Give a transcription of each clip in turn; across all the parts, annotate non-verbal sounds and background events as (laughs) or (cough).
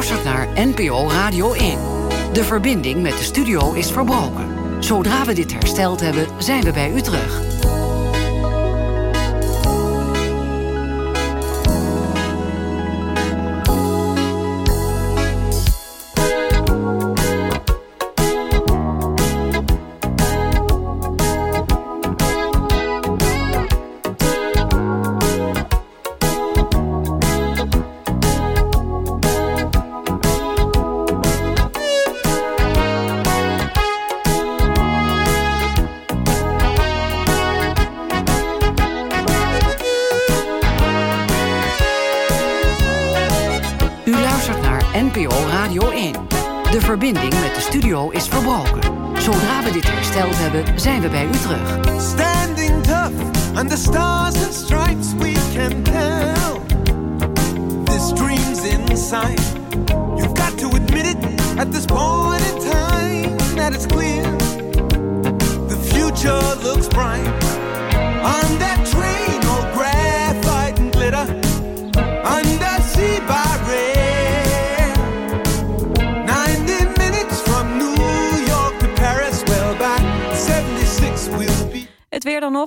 Luistert naar NPO Radio 1. De verbinding met de studio is verbroken. Zodra we dit hersteld hebben, zijn we bij u terug. Zijn we bij u terug. Standing tough under stars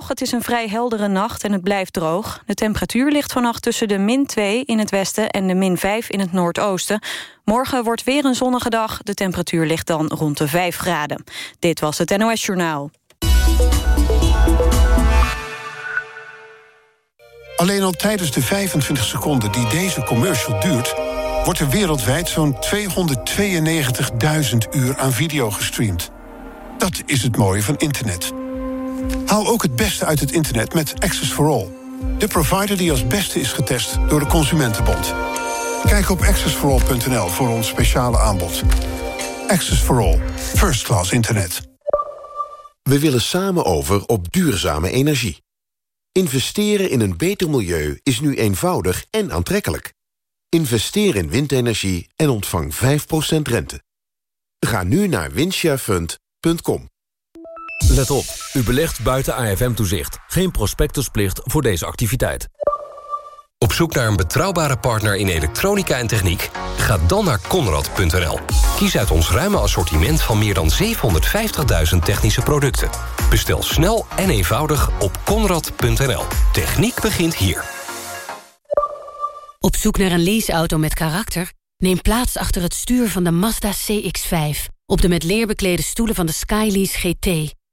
het is een vrij heldere nacht en het blijft droog. De temperatuur ligt vannacht tussen de min 2 in het westen... en de min 5 in het noordoosten. Morgen wordt weer een zonnige dag. De temperatuur ligt dan rond de 5 graden. Dit was het NOS Journaal. Alleen al tijdens de 25 seconden die deze commercial duurt... wordt er wereldwijd zo'n 292.000 uur aan video gestreamd. Dat is het mooie van internet. Haal ook het beste uit het internet met Access for All. De provider die als beste is getest door de Consumentenbond. Kijk op accessforall.nl voor ons speciale aanbod. Access for All. First class internet. We willen samen over op duurzame energie. Investeren in een beter milieu is nu eenvoudig en aantrekkelijk. Investeer in windenergie en ontvang 5% rente. Ga nu naar windsharefund.com. Let op, u belegt buiten AFM-toezicht. Geen prospectusplicht voor deze activiteit. Op zoek naar een betrouwbare partner in elektronica en techniek? Ga dan naar Conrad.nl. Kies uit ons ruime assortiment van meer dan 750.000 technische producten. Bestel snel en eenvoudig op Conrad.nl. Techniek begint hier. Op zoek naar een leaseauto met karakter? Neem plaats achter het stuur van de Mazda CX-5. Op de met leer beklede stoelen van de Skylease GT.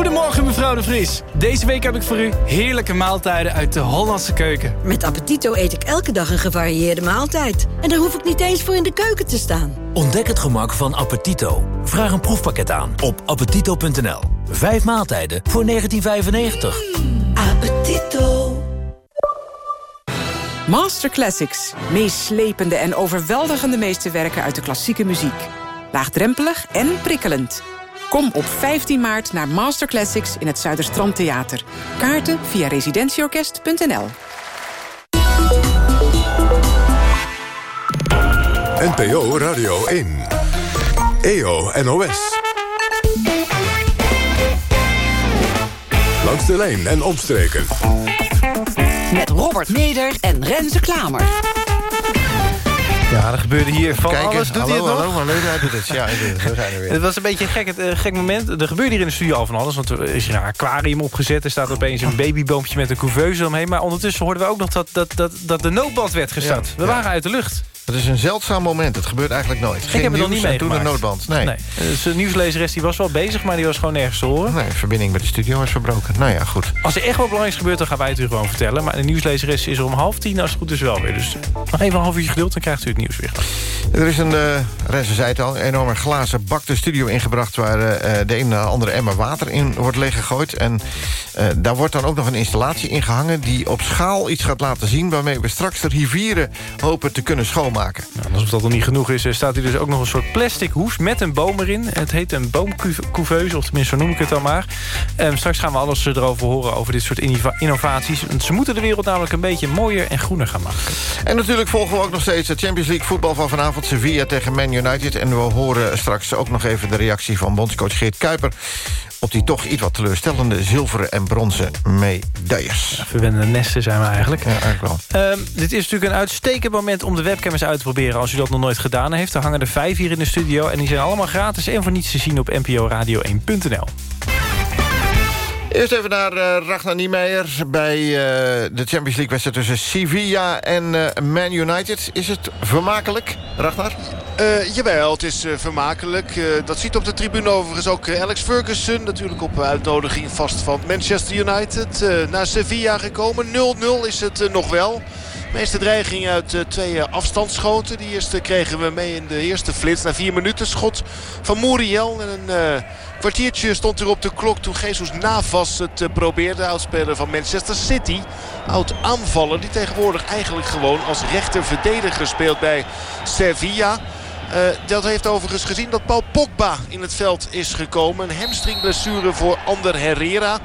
Goedemorgen mevrouw de Vries. Deze week heb ik voor u heerlijke maaltijden uit de Hollandse keuken. Met Appetito eet ik elke dag een gevarieerde maaltijd. En daar hoef ik niet eens voor in de keuken te staan. Ontdek het gemak van Appetito. Vraag een proefpakket aan op appetito.nl. Vijf maaltijden voor 1995. Appetito. Master Classics. Meeslepende en overweldigende meesterwerken uit de klassieke muziek. Laagdrempelig en prikkelend. Kom op 15 maart naar Master Classics in het Zuiderstrand Theater. Kaarten via residentieorkest.nl NPO Radio 1. EO NOS. Langs de lijn en omstreken. Met Robert Meder en Renze Klamer. Ja, er gebeurde hier van Kijk alles. Doet hallo, hij het nog? hallo, hallo, hij doet het. Ja. We zijn er weer. Het was een beetje een gek, een gek moment. Er gebeurde hier in de studio al van alles. Want er is hier een aquarium opgezet. Er staat opeens een babyboompje met een couveuse omheen. Maar ondertussen hoorden we ook nog dat, dat, dat, dat de noodband werd gestart. Ja, we ja. waren uit de lucht. Het is een zeldzaam moment. Het gebeurt eigenlijk nooit. ik heb het nog niet en toen meegemaakt. een noodband. Nee. Dus de nieuwslezeres die was wel bezig, maar die was gewoon nergens te horen. Nee, verbinding met de studio is verbroken. Nou ja, goed. Als er echt wat belangrijks gebeurt, dan gaan wij het u gewoon vertellen. Maar de nieuwslezeres is er om half tien, als het goed is wel weer. Dus nog even een half uurtje geduld, dan krijgt u het nieuws weer. Er is een, uh, Renze zei het al, een enorme glazen bak de studio ingebracht... waar uh, de een en andere emmer water in wordt leeggegooid. En uh, daar wordt dan ook nog een installatie in gehangen... die op schaal iets gaat laten zien... waarmee we straks de rivieren hopen te kunnen schoonmaken. Maken. Nou, alsof dat nog niet genoeg is, eh, staat hier dus ook nog een soort plastic hoes met een boom erin. Het heet een boomcouveuse, of tenminste zo noem ik het dan maar. Um, straks gaan we alles erover horen over dit soort innovaties. Ze moeten de wereld namelijk een beetje mooier en groener gaan maken. En natuurlijk volgen we ook nog steeds de Champions League voetbal van vanavond. Sevilla tegen Man United. En we horen straks ook nog even de reactie van bondscoach Geert Kuiper op die toch iets wat teleurstellende zilveren en bronzen medailles. Ja, verwende nesten zijn we eigenlijk. Ja, eigenlijk wel. Um, dit is natuurlijk een uitstekend moment om de webcam eens uit te proberen... als u dat nog nooit gedaan heeft. Er hangen er vijf hier in de studio en die zijn allemaal gratis... en voor niets te zien op nporadio1.nl. Eerst even naar uh, Ragnar Niemeyer bij uh, de Champions League wedstrijd tussen Sevilla en uh, Man United. Is het vermakelijk, Ragnar? jawel, het is vermakelijk. dat ziet op de tribune overigens ook Alex Ferguson. Natuurlijk op uitnodiging vast van Manchester United. naar Sevilla gekomen. 0-0 is het nog wel. De meeste dreiging uit twee afstandsschoten. Die eerste kregen we mee in de eerste flits. Na vier minuten schot van Muriel. En een kwartiertje stond er op de klok toen Jesus Navas het probeerde. Oudspeler van Manchester City. Oud aanvaller die tegenwoordig eigenlijk gewoon als rechterverdediger speelt bij Sevilla. Uh, dat heeft overigens gezien dat Paul Pogba in het veld is gekomen. Een hamstringblessure voor Ander Herrera.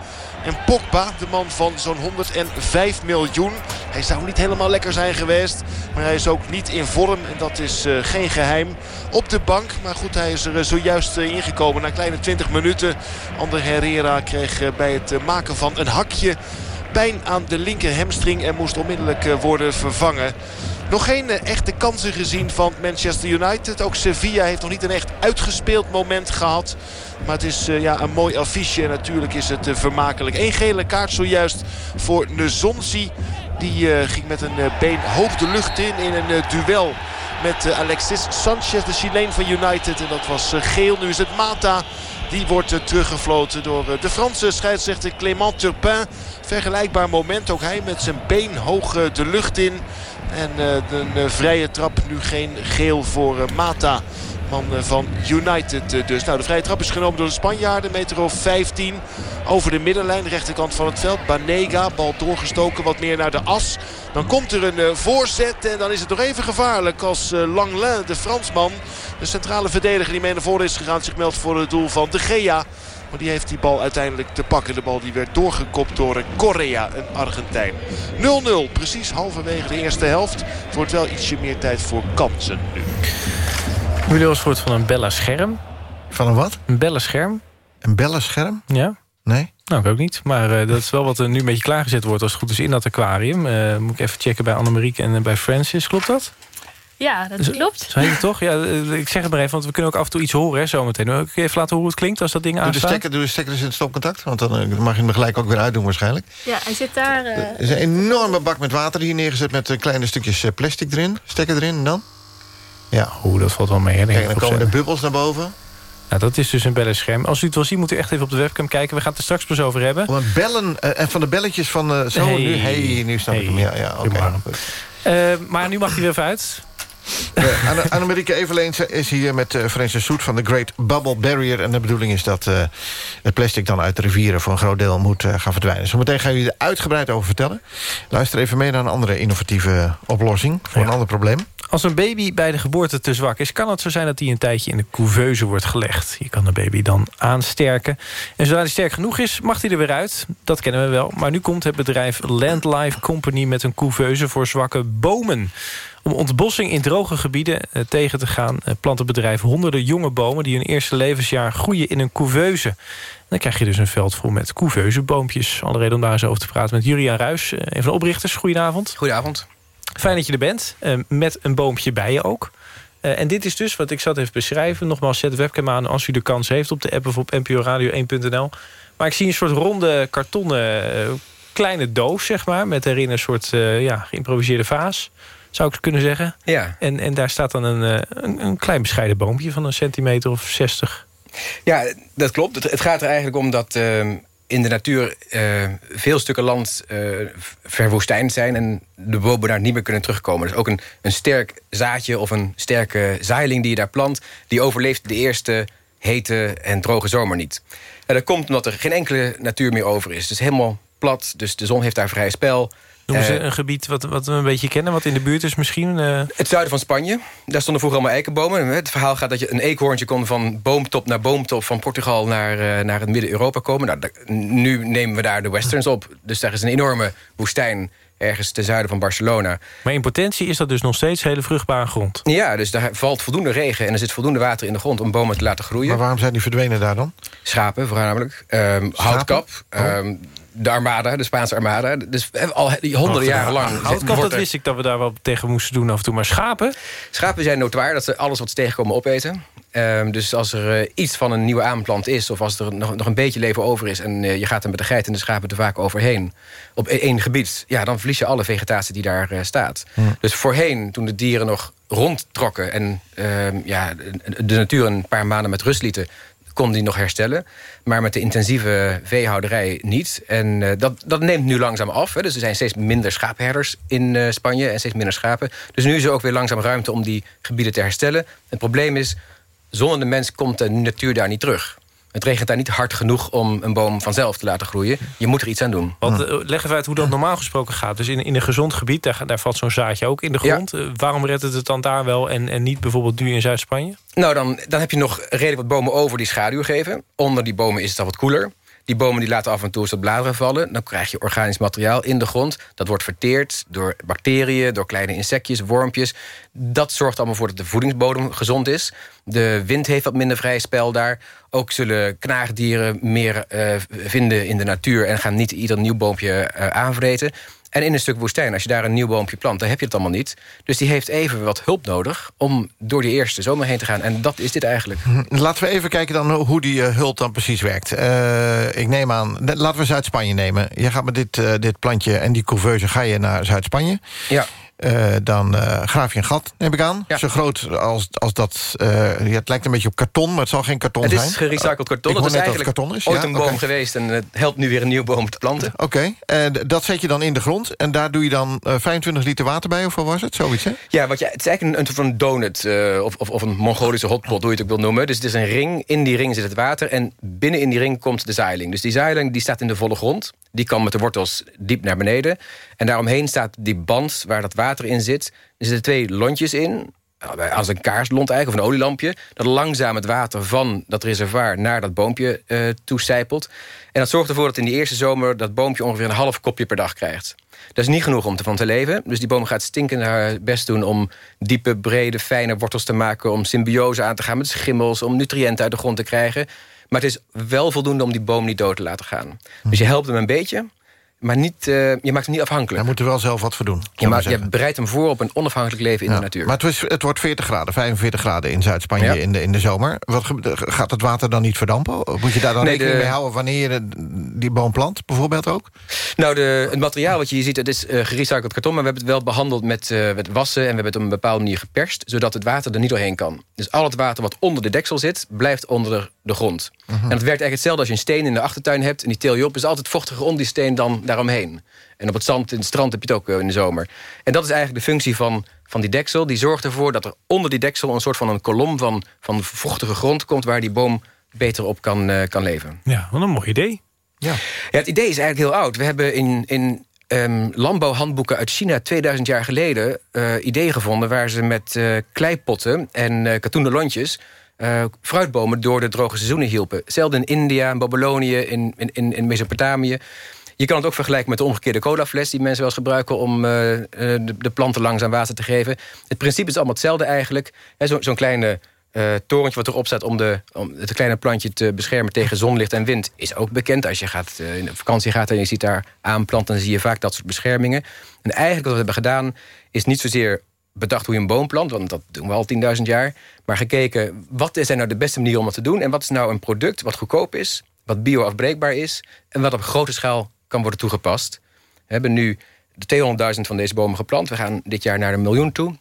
En Pogba, de man van zo'n 105 miljoen. Hij zou niet helemaal lekker zijn geweest. Maar hij is ook niet in vorm. En dat is uh, geen geheim. Op de bank. Maar goed, hij is er uh, zojuist uh, ingekomen. Na kleine 20 minuten. Ander Herrera kreeg bij het maken van een hakje pijn aan de linker hamstring. En moest onmiddellijk worden vervangen. Nog geen echte kansen gezien van Manchester United. Ook Sevilla heeft nog niet een echt uitgespeeld moment gehad. Maar het is uh, ja, een mooi affiche en natuurlijk is het uh, vermakelijk. Eén gele kaart zojuist voor Nezonzi. Die uh, ging met een been hoog de lucht in in een duel met Alexis Sanchez, de Chileen van United. En dat was geel. Nu is het Mata. Die wordt teruggefloten door de Franse scheidsrechter Clément Turpin. Vergelijkbaar moment. Ook hij met zijn been hoog de lucht in. En een vrije trap nu geen geel voor Mata man van United dus. Nou, de vrije trap is genomen door de Spanjaarden. Meter of 15 over de middenlijn. Rechterkant van het veld. Banega, bal doorgestoken wat meer naar de as. Dan komt er een voorzet en dan is het nog even gevaarlijk als Langlin, de Fransman... de centrale verdediger die mee naar voren is gegaan... zich meldt voor het doel van De Gea. Maar die heeft die bal uiteindelijk te pakken. De bal die werd doorgekopt door Correa, een Argentijn. 0-0, precies halverwege de eerste helft. Het wel ietsje meer tijd voor kansen nu. Hebben jullie wel een soort van een bella-scherm? Van een wat? Een bella-scherm. Een bella-scherm? Ja. Nee? Nou, ik ook niet. Maar uh, dat is wel wat er nu een beetje klaargezet wordt... als het goed is in dat aquarium. Uh, moet ik even checken bij Annemarieke en bij Francis. Klopt dat? Ja, dat klopt. Zo heet het toch? Ja, ik zeg het maar even, want we kunnen ook af en toe iets horen hè, zometeen. Kun je even laten horen hoe het klinkt als dat ding aanstaat? Doe de stekker, doe de stekker eens in het stopcontact, want dan mag je hem gelijk ook weer uitdoen waarschijnlijk. Ja, hij zit daar... Uh... Er is een enorme bak met water hier neergezet met kleine stukjes plastic erin. Stekker erin en dan? Ja. Oeh, dat valt wel mee. Hè, Kijk, dan komen de bubbels naar boven. Nou, dat is dus een bellenscherm. Als u het wil zien, moet u echt even op de webcam kijken. We gaan het er straks pas over hebben. Om bellen, uh, en van de belletjes van... Uh, zo, hey. nu, hey, nu snap hey. ik hem. Ja, ja, oké. Okay. Uh, maar nu mag hij weer even uit. Uh, Annemarieke Eveleens is hier met uh, Francis Soet van de Great Bubble Barrier. En de bedoeling is dat uh, het plastic dan uit de rivieren... voor een groot deel moet gaan verdwijnen. Zometeen gaan jullie er uitgebreid over vertellen. Luister even mee naar een andere innovatieve oplossing... voor ja. een ander probleem. Als een baby bij de geboorte te zwak is... kan het zo zijn dat hij een tijdje in de couveuse wordt gelegd. Je kan de baby dan aansterken. En zodra hij sterk genoeg is, mag hij er weer uit. Dat kennen we wel. Maar nu komt het bedrijf Landlife Company... met een couveuse voor zwakke bomen. Om ontbossing in droge gebieden eh, tegen te gaan... Eh, plant het bedrijf honderden jonge bomen... die hun eerste levensjaar groeien in een couveuse. Dan krijg je dus een veld vol met couveuseboompjes. Alle reden om daar eens over te praten met Julian Ruis, een van de oprichters. Goedenavond. Goedenavond. Fijn dat je er bent, uh, met een boompje bij je ook. Uh, en dit is dus wat ik zat even beschrijven. Nogmaals, zet de webcam aan als u de kans heeft op de app of op nporadio1.nl. Maar ik zie een soort ronde kartonnen uh, kleine doos, zeg maar... met erin een soort ja, geïmproviseerde vaas, zou ik kunnen zeggen. Ja. En, en daar staat dan een, een, een klein bescheiden boompje van een centimeter of 60. Ja, dat klopt. Het, het gaat er eigenlijk om dat ehm, in de natuur uh, veel stukken land uh, verwoestijnd zijn... en de bomen daar niet meer kunnen terugkomen. Dus ook een, een sterk zaadje of een sterke zaailing die je daar plant... die overleeft de eerste hete en droge zomer niet. En dat komt omdat er geen enkele natuur meer over is. Het is helemaal plat, dus de zon heeft daar vrij spel. Noemen ze Eh, een gebied wat, wat we een beetje kennen, wat in de buurt is misschien? eh, het zuiden van Spanje. Daar stonden vroeger allemaal eikenbomen. Het verhaal gaat dat je een eekhoorntje kon van boomtop naar boomtop... van Portugal naar, eh, naar het midden-Europa komen. Nou, nu nemen we daar de westerns op. Dus daar is een enorme woestijn ergens ten zuiden van Barcelona. Maar in potentie is dat dus nog steeds hele vruchtbare grond. Ja, dus daar valt voldoende regen en er zit voldoende water in de grond... om bomen te laten groeien. Maar waarom zijn die verdwenen daar dan? Schapen voornamelijk. Ehm, houtkap. Ehm, de armada, de Spaanse armada. Dus we hebben al honderden jaren lang... Houtkap, dat er- wist ik dat we daar wel tegen moesten doen af en toe. Maar schapen? Schapen zijn notoir dat ze alles wat ze tegenkomen opeten. Ehm, dus als er eh, iets van een nieuwe aanplant is... of als er nog, nog een beetje leven over is... en eh, je gaat er met de geit en de schapen te vaak overheen... op e- één gebied, ja, dan verlies je alle vegetatie die daar eh, staat. Dus voorheen, toen de dieren nog rondtrokken... en ehm, ja, de natuur een paar maanden met rust lieten kon die nog herstellen. Maar met de intensieve veehouderij niet. En eh, dat, dat neemt nu langzaam af. Hè. Dus er zijn steeds minder schaapherders in eh, Spanje en steeds minder schapen. Dus nu is er ook weer langzaam ruimte om die gebieden te herstellen. Het probleem is, zonder de mens komt de natuur daar niet terug. Het regent daar niet hard genoeg om een boom vanzelf te laten groeien. Je moet er iets aan doen. Want eh, leg even uit hoe dat normaal gesproken gaat. Dus in, in een gezond gebied, daar, daar valt zo'n zaadje ook in de grond. Eh, waarom redt het het dan daar wel en, en niet bijvoorbeeld nu in Zuid-Spanje? Nou, dan, dan heb je nog redelijk wat bomen over die schaduw geven. Onder die bomen is het al wat koeler. Die bomen die laten af en toe wat bladeren vallen. Dan krijg je organisch materiaal in de grond. Dat wordt verteerd door bacteriën, door kleine insectjes, wormpjes. Dat zorgt allemaal voor dat de voedingsbodem gezond is. De wind heeft wat minder vrij spel daar. Ook zullen knaagdieren meer eh, vinden in de natuur... en gaan niet ieder nieuw boompje eh, aanvreten. En in een stuk woestijn, als je daar een nieuw boompje plant... dan heb je het allemaal niet. Dus die heeft even wat hulp nodig om door die eerste zomer heen te gaan. En dat is dit eigenlijk. Laten we even kijken dan hoe die eh, hulp dan precies werkt. Eh, ik neem aan, laten we Zuid-Spanje nemen. Je gaat met dit, eh, dit plantje en die couveuse ga je naar Zuid-Spanje. Ja. Eh, dan eh, graaf je een gat, neem ik aan. Zo groot als, als dat... eh, ja, het lijkt een beetje op karton, maar het zal geen karton Het zijn. is gerecycled karton. Ik Het is het eigenlijk karton is. ooit ja, een boom geweest... en het helpt nu weer een nieuw boom te planten. Oké, en dat zet je dan in de grond. En daar doe je dan eh, 25 liter water bij, of wat was het? Zoiets, hè? Ja, wat je, het is eigenlijk een, een soort van donut of, of, of een Mongolische hotpot, hoe je het ook wil noemen. Dus het is een ring, in die ring zit het water en binnen in die ring komt de zeiling. Dus die zeiling die staat in de volle grond. Die kan met de wortels diep naar beneden. En daaromheen staat die band waar dat water in zit. Er zitten twee lontjes in, als een kaarslont eigenlijk, of een olielampje... dat langzaam het water van dat reservoir naar dat boompje eh toecijpelt. En dat zorgt ervoor dat in die eerste zomer... dat boompje ongeveer een half kopje per dag krijgt. Dat is niet genoeg om ervan te leven. Dus die boom gaat stinkend haar best doen om diepe, brede, fijne wortels te maken... om symbiose aan te gaan met schimmels, om nutriënten uit de grond te krijgen. Maar het is wel voldoende om die boom niet dood te laten gaan. Dus je helpt hem een beetje, maar niet, eh, je maakt hem niet afhankelijk. Hij moet er wel zelf wat voor doen. Je, maar je bereidt hem voor op een onafhankelijk leven in Ja, de natuur. Maar het, het wordt 40 graden, 45 graden in Zuid-Spanje Ja. in, de, in de zomer. Wat, gaat het water dan niet verdampen? Moet je daar dan Nee, rekening de- mee houden... wanneer je die boom plant, bijvoorbeeld ook? Nou, de, het materiaal wat je hier ziet, het is eh gerecycled karton... maar we hebben het wel behandeld met, eh, met wassen... en we hebben het op een bepaalde manier geperst... zodat het water er niet doorheen kan. Dus al het water wat onder de deksel zit, blijft onder de grond. En het werkt eigenlijk hetzelfde als je een steen in de achtertuin hebt... en die til je op, is altijd vochtiger om die steen dan daaromheen. En op het zand in het strand heb je het ook eh, in de zomer. En dat is eigenlijk de functie van, van die deksel. Die zorgt ervoor dat er onder die deksel... een soort van een kolom van, van vochtige grond komt... waar die boom beter op kan, eh, kan leven. Ja, wat een mooi idee. Ja. Ja, het idee is eigenlijk heel oud. We hebben in, in ehm, landbouwhandboeken uit China 2000 jaar geleden... eh ideeën gevonden waar ze met kleipotten en eh katoenen lontjes... eh, fruitbomen door de droge seizoenen hielpen. Hetzelfde in India, in Babylonië, in, in, in Mesopotamië. Je kan het ook vergelijken met de omgekeerde colafles... die mensen wel eens gebruiken om eh, eh, de, de planten langzaam water te geven. Het principe is allemaal hetzelfde eigenlijk. Hè, zo- Zo'n kleine torentje wat erop staat om, de, om het kleine plantje te beschermen tegen zonlicht en wind... is ook bekend. Als je gaat, in vakantie gaat en je ziet daar aanplanten... dan zie je vaak dat soort beschermingen. En eigenlijk wat we hebben gedaan is niet zozeer bedacht hoe je een boom plant... want dat doen we al 10.000 jaar. Maar gekeken, wat is nou de beste manier om dat te doen... en wat is nou een product wat goedkoop is... wat bioafbreekbaar is... en wat op grote schaal kan worden toegepast. We hebben nu de 200.000 van deze bomen geplant. We gaan dit jaar naar een miljoen toe.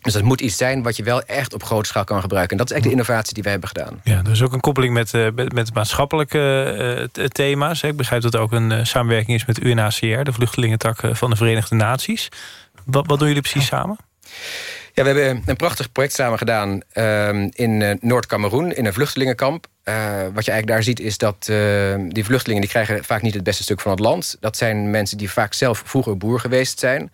Dus dat moet iets zijn wat je wel echt op grote schaal kan gebruiken. En dat is eigenlijk de innovatie die wij hebben gedaan. Ja, er is ook een koppeling met, eh, met, met maatschappelijke eh, thema's. Ik begrijp dat er ook een eh, samenwerking is met UNHCR... de vluchtelingentak van de Verenigde Naties. Wat, wat doen jullie precies samen? Ja, we hebben een prachtig project samen gedaan ehm, in uh, Noord-Cameroen... in een vluchtelingenkamp. Uh, wat je eigenlijk daar ziet is dat uh, die vluchtelingen... die krijgen vaak niet het beste stuk van het land. Dat zijn mensen die vaak zelf vroeger boer geweest zijn.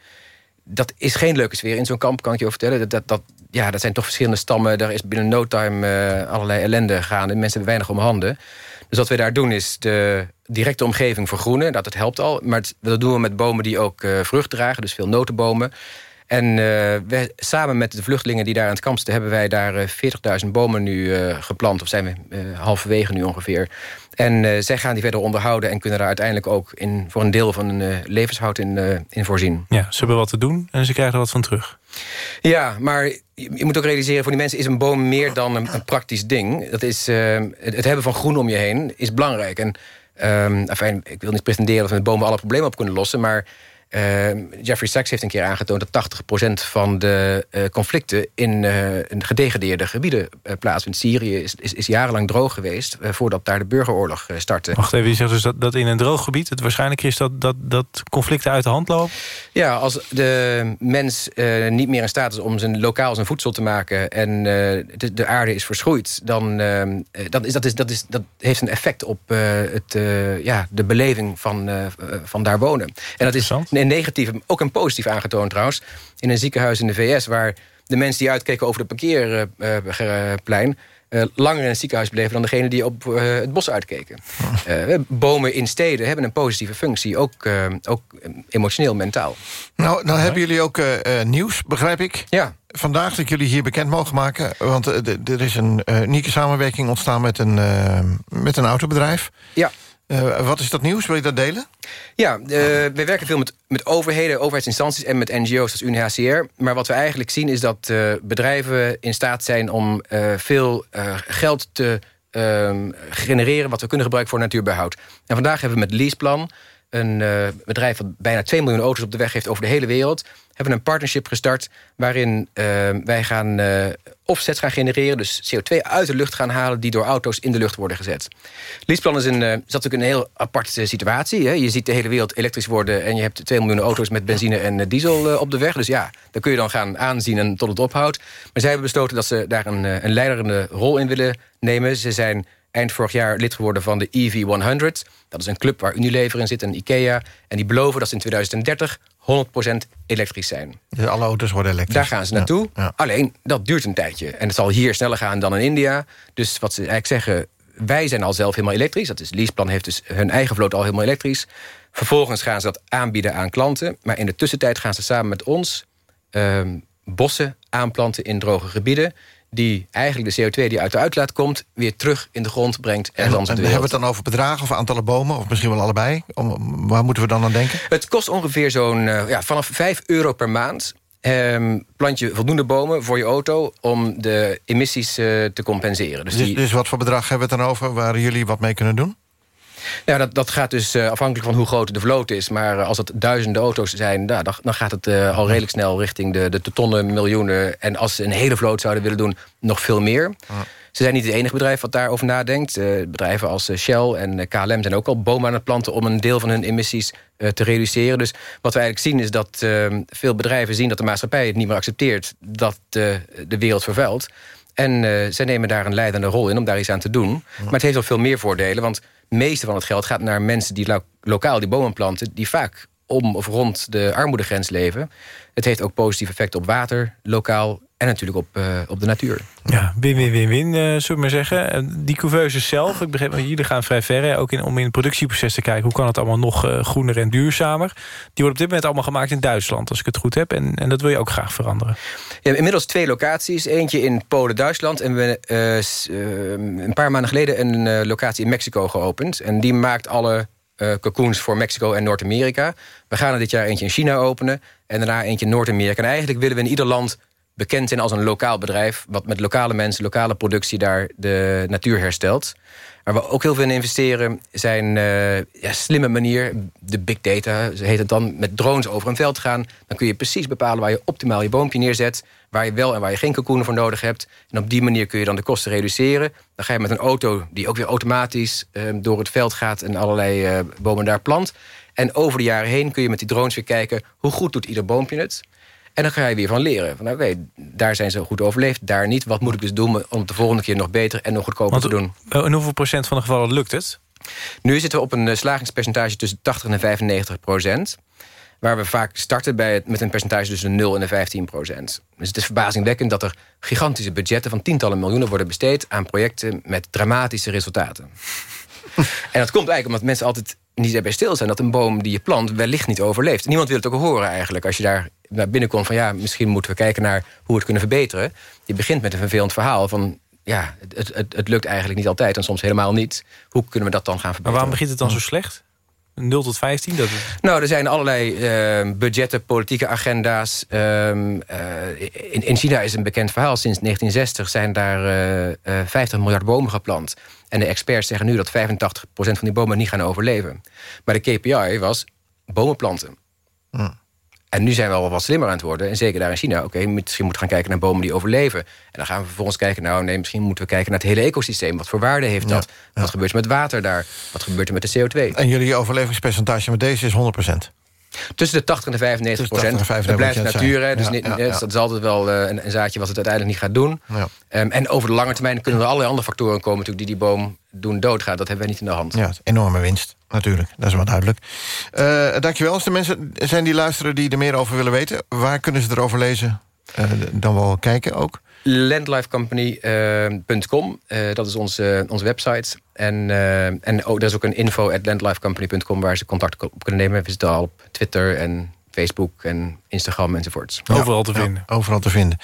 Dat is geen leuke sfeer in zo'n kamp, kan ik je over vertellen. Dat, dat, dat, ja, dat zijn toch verschillende stammen. Daar is binnen no time allerlei ellende gaande. Mensen hebben weinig om handen. Dus wat we daar doen is de directe omgeving vergroenen. Dat, het helpt al. Maar dat doen we met bomen die ook vrucht dragen. Dus veel notenbomen. En uh, we, samen met de vluchtelingen die daar aan het kamp zitten... hebben wij daar uh, 40.000 bomen nu uh, geplant. Of zijn we halverwege nu ongeveer. En zij gaan die verder onderhouden... en kunnen daar uiteindelijk ook in, voor een deel van hun levenshoud in, in voorzien. Ja, ze hebben wat te doen en ze krijgen er wat van terug. Ja, maar je, moet ook realiseren... voor die mensen is een boom meer dan een, een praktisch ding. Dat is, het, het, hebben van groen om je heen is belangrijk. En, um, enfin, ik wil niet pretenderen dat we met bomen alle problemen op kunnen lossen... maar uh, Jeffrey Sachs heeft een keer aangetoond dat 80% van de uh, conflicten in, uh, in gedegradeerde gebieden plaatsvindt. Syrië is, is, is, jarenlang droog geweest voordat daar de burgeroorlog startte. Wacht even, je zegt dus dat, dat in een droog gebied het waarschijnlijk is dat, dat, dat conflicten uit de hand lopen? Ja, als de mens niet meer in staat is om zijn lokaal zijn voedsel te maken en de, de, aarde is verschroeid, dan dat is, dat is, dat is, dat heeft een effect op het, ja, de beleving van, van daar wonen. En dat is een negatief, ook een positief aangetoond trouwens. In een ziekenhuis in de VS... waar de mensen die uitkeken over het parkeerplein... Uh, langer in het ziekenhuis bleven dan degene die op uh, het bos uitkeken. Uh, bomen in steden hebben een positieve functie, ook, ook emotioneel, mentaal. Nou, nou hebben jullie ook nieuws, begrijp ik? Ja. Vandaag dat jullie hier bekend mogen maken, want er is een unieke samenwerking ontstaan met een, met een autobedrijf. Ja. Uh, wat is dat nieuws? Wil je dat delen? Ja, uh, we werken veel met, met overheden, overheidsinstanties en met NGO's als UNHCR. Maar wat we eigenlijk zien is dat uh, bedrijven in staat zijn om veel geld te ehm, genereren... wat we kunnen gebruiken voor natuurbehoud. En vandaag hebben we met Leaseplan een bedrijf dat bijna 2 miljoen auto's op de weg heeft over de hele wereld hebben een partnership gestart... waarin uh, wij gaan offsets gaan genereren... dus CO2 uit de lucht gaan halen... die door auto's in de lucht worden gezet. Leaseplan is, een, uh, is natuurlijk een heel aparte situatie. Hè? Je ziet de hele wereld elektrisch worden... en je hebt 2 miljoen auto's met benzine en diesel op de weg. Dus ja, daar kun je dan gaan aanzien en tot het ophoudt. Maar zij hebben besloten dat ze daar een, een leiderende rol in willen nemen. Ze zijn eind vorig jaar lid geworden van de EV100. Dat is een club waar Unilever in zit en Ikea. En die beloven dat ze in 2030 100% elektrisch zijn. Dus alle auto's worden elektrisch. Daar gaan ze naartoe. Ja. Alleen, dat duurt een tijdje. En het zal hier sneller gaan dan in India. Dus wat ze eigenlijk zeggen... wij zijn al zelf helemaal elektrisch. Dat is Leaseplan heeft dus hun eigen vloot al helemaal elektrisch. Vervolgens gaan ze dat aanbieden aan klanten. Maar in de tussentijd gaan ze samen met ons... Um, bossen aanplanten in droge gebieden die eigenlijk de CO2 die uit de uitlaat komt... weer terug in de grond brengt. En, dan hebben we het dan over bedragen of aantallen bomen? Of misschien wel allebei? Om, waar moeten we dan aan denken? Het kost ongeveer zo'n uh, ja, vanaf 5 euro per maand... Um, plant je voldoende bomen voor je auto om de emissies uh, te compenseren. Dus, dus, die... dus wat voor bedrag hebben we het dan over... waar jullie wat mee kunnen doen? Ja, dat, dat gaat dus uh, afhankelijk van hoe groot de vloot is. Maar uh, als het duizenden auto's zijn, nou, dan, dan gaat het uh, al redelijk snel richting de, de tonnen, miljoenen. En als ze een hele vloot zouden willen doen, nog veel meer. Ze zijn niet het enige bedrijf wat daarover nadenkt. bedrijven als Shell en KLM zijn ook al bomen aan het planten... om een deel van hun emissies te reduceren. Dus wat we eigenlijk zien is dat veel bedrijven zien... dat de maatschappij het niet meer accepteert dat de wereld vervuilt. En zij nemen daar een leidende rol in om daar iets aan te doen. Maar het heeft ook veel meer voordelen, want meeste van het geld gaat naar mensen die lo lokaal die bomen planten... die vaak om of rond de armoedegrens leven. Het heeft ook positief effect op water, lokaal en natuurlijk op, uh, op de natuur. Ja, win-win-win-win, uh, zullen we maar zeggen. Die couveuses zelf, ik begrijp, jullie gaan vrij ver... Hè, ook in, om in het productieproces te kijken... hoe kan het allemaal nog uh, groener en duurzamer. Die wordt op dit moment allemaal gemaakt in Duitsland, als ik het goed heb. En, en dat wil je ook graag veranderen. Ja, inmiddels twee locaties. Eentje in Polen-Duitsland. En we een paar maanden geleden een locatie in Mexico geopend. En die maakt alle uh, cocoons voor Mexico en Noord-Amerika. We gaan er dit jaar eentje in China openen. En daarna eentje in Noord-Amerika. En eigenlijk willen we in ieder land bekend zijn als een lokaal bedrijf... wat met lokale mensen, lokale productie daar de natuur herstelt. Waar we ook heel veel in investeren zijn uh, ja, slimme manier. De big data, ze heet het dan, met drones over een veld gaan. Dan kun je precies bepalen waar je optimaal je boompje neerzet... waar je wel en waar je geen cocoon voor nodig hebt. En op die manier kun je dan de kosten reduceren. Dan ga je met een auto die ook weer automatisch uh, door het veld gaat... en allerlei uh, bomen daar plant. En over de jaren heen kun je met die drones weer kijken... hoe goed doet ieder boompje het... En dan ga je weer van leren. Van, Oké, daar zijn ze goed overleefd, daar niet. Wat moet ik dus doen om het de volgende keer nog beter en nog goedkoper Want, te doen? In hoeveel procent van de gevallen lukt het? Nu zitten we op een eh, slagingspercentage tussen 80 en 95 procent. Waar we vaak starten bij het, met een percentage tussen de 0 en de 15 procent. Dus het is verbazingwekkend dat er gigantische budgetten... van tientallen miljoenen worden besteed aan projecten... met dramatische resultaten. (laughs) en dat komt eigenlijk omdat mensen altijd niet erbij stilstaan... dat een boom die je plant wellicht niet overleeft. Niemand wil het ook horen eigenlijk. Als je daar naar binnenkomt van... ja, misschien moeten we kijken naar hoe we het kunnen verbeteren. Je begint met een vervelend verhaal van... ja, het, het, het lukt eigenlijk niet altijd en soms helemaal niet. Hoe kunnen we dat dan gaan Maar verbeteren? waarom begint het dan zo slecht? 0 tot 15? Dat is... Nou, er zijn allerlei eh, budgetten, politieke agenda's. Ehm, eh, in, in China is een bekend verhaal. Sinds 1960 zijn daar eh, eh, 50 miljard bomen geplant. En de experts zeggen nu dat 85% van die bomen niet gaan overleven. Maar de KPI was bomen planten. En nu zijn we al wat slimmer aan het worden. En zeker daar in China. Oké, misschien moeten we gaan kijken naar bomen die overleven. En dan gaan we vervolgens kijken... nou nee, misschien moeten we kijken naar het hele ecosysteem. Wat voor waarde heeft dat? Wat gebeurt er met water daar? Wat gebeurt er met de CO2? En jullie overlevingspercentage met deze is 100 Tussen de 80 en de 95 procent. Tussen de 80 en Het blijft 95 natuur, hè, dus, Ja, niet, ja, dus ja. dat is altijd wel eh, een, een zaadje wat het uiteindelijk niet gaat doen. Ja. Ehm, en over de lange termijn kunnen er allerlei andere factoren komen... natuurlijk die die boom doen doodgaan. Dat hebben wij niet in de hand. Ja, enorme winst, natuurlijk. Dat is wel duidelijk. Eh dankjewel. Als er mensen zijn die luisteren die er meer over willen weten... waar kunnen ze erover lezen? Eh, dan wel kijken ook? Landlifecompany.com, eh, dat is onze, onze website. En, eh, en ook, er is ook een info at landlifecompany.com... waar ze contact op kunnen nemen. We zitten al op Twitter en Facebook en Instagram enzovoorts. Overal te vinden. Ja, overal te vinden.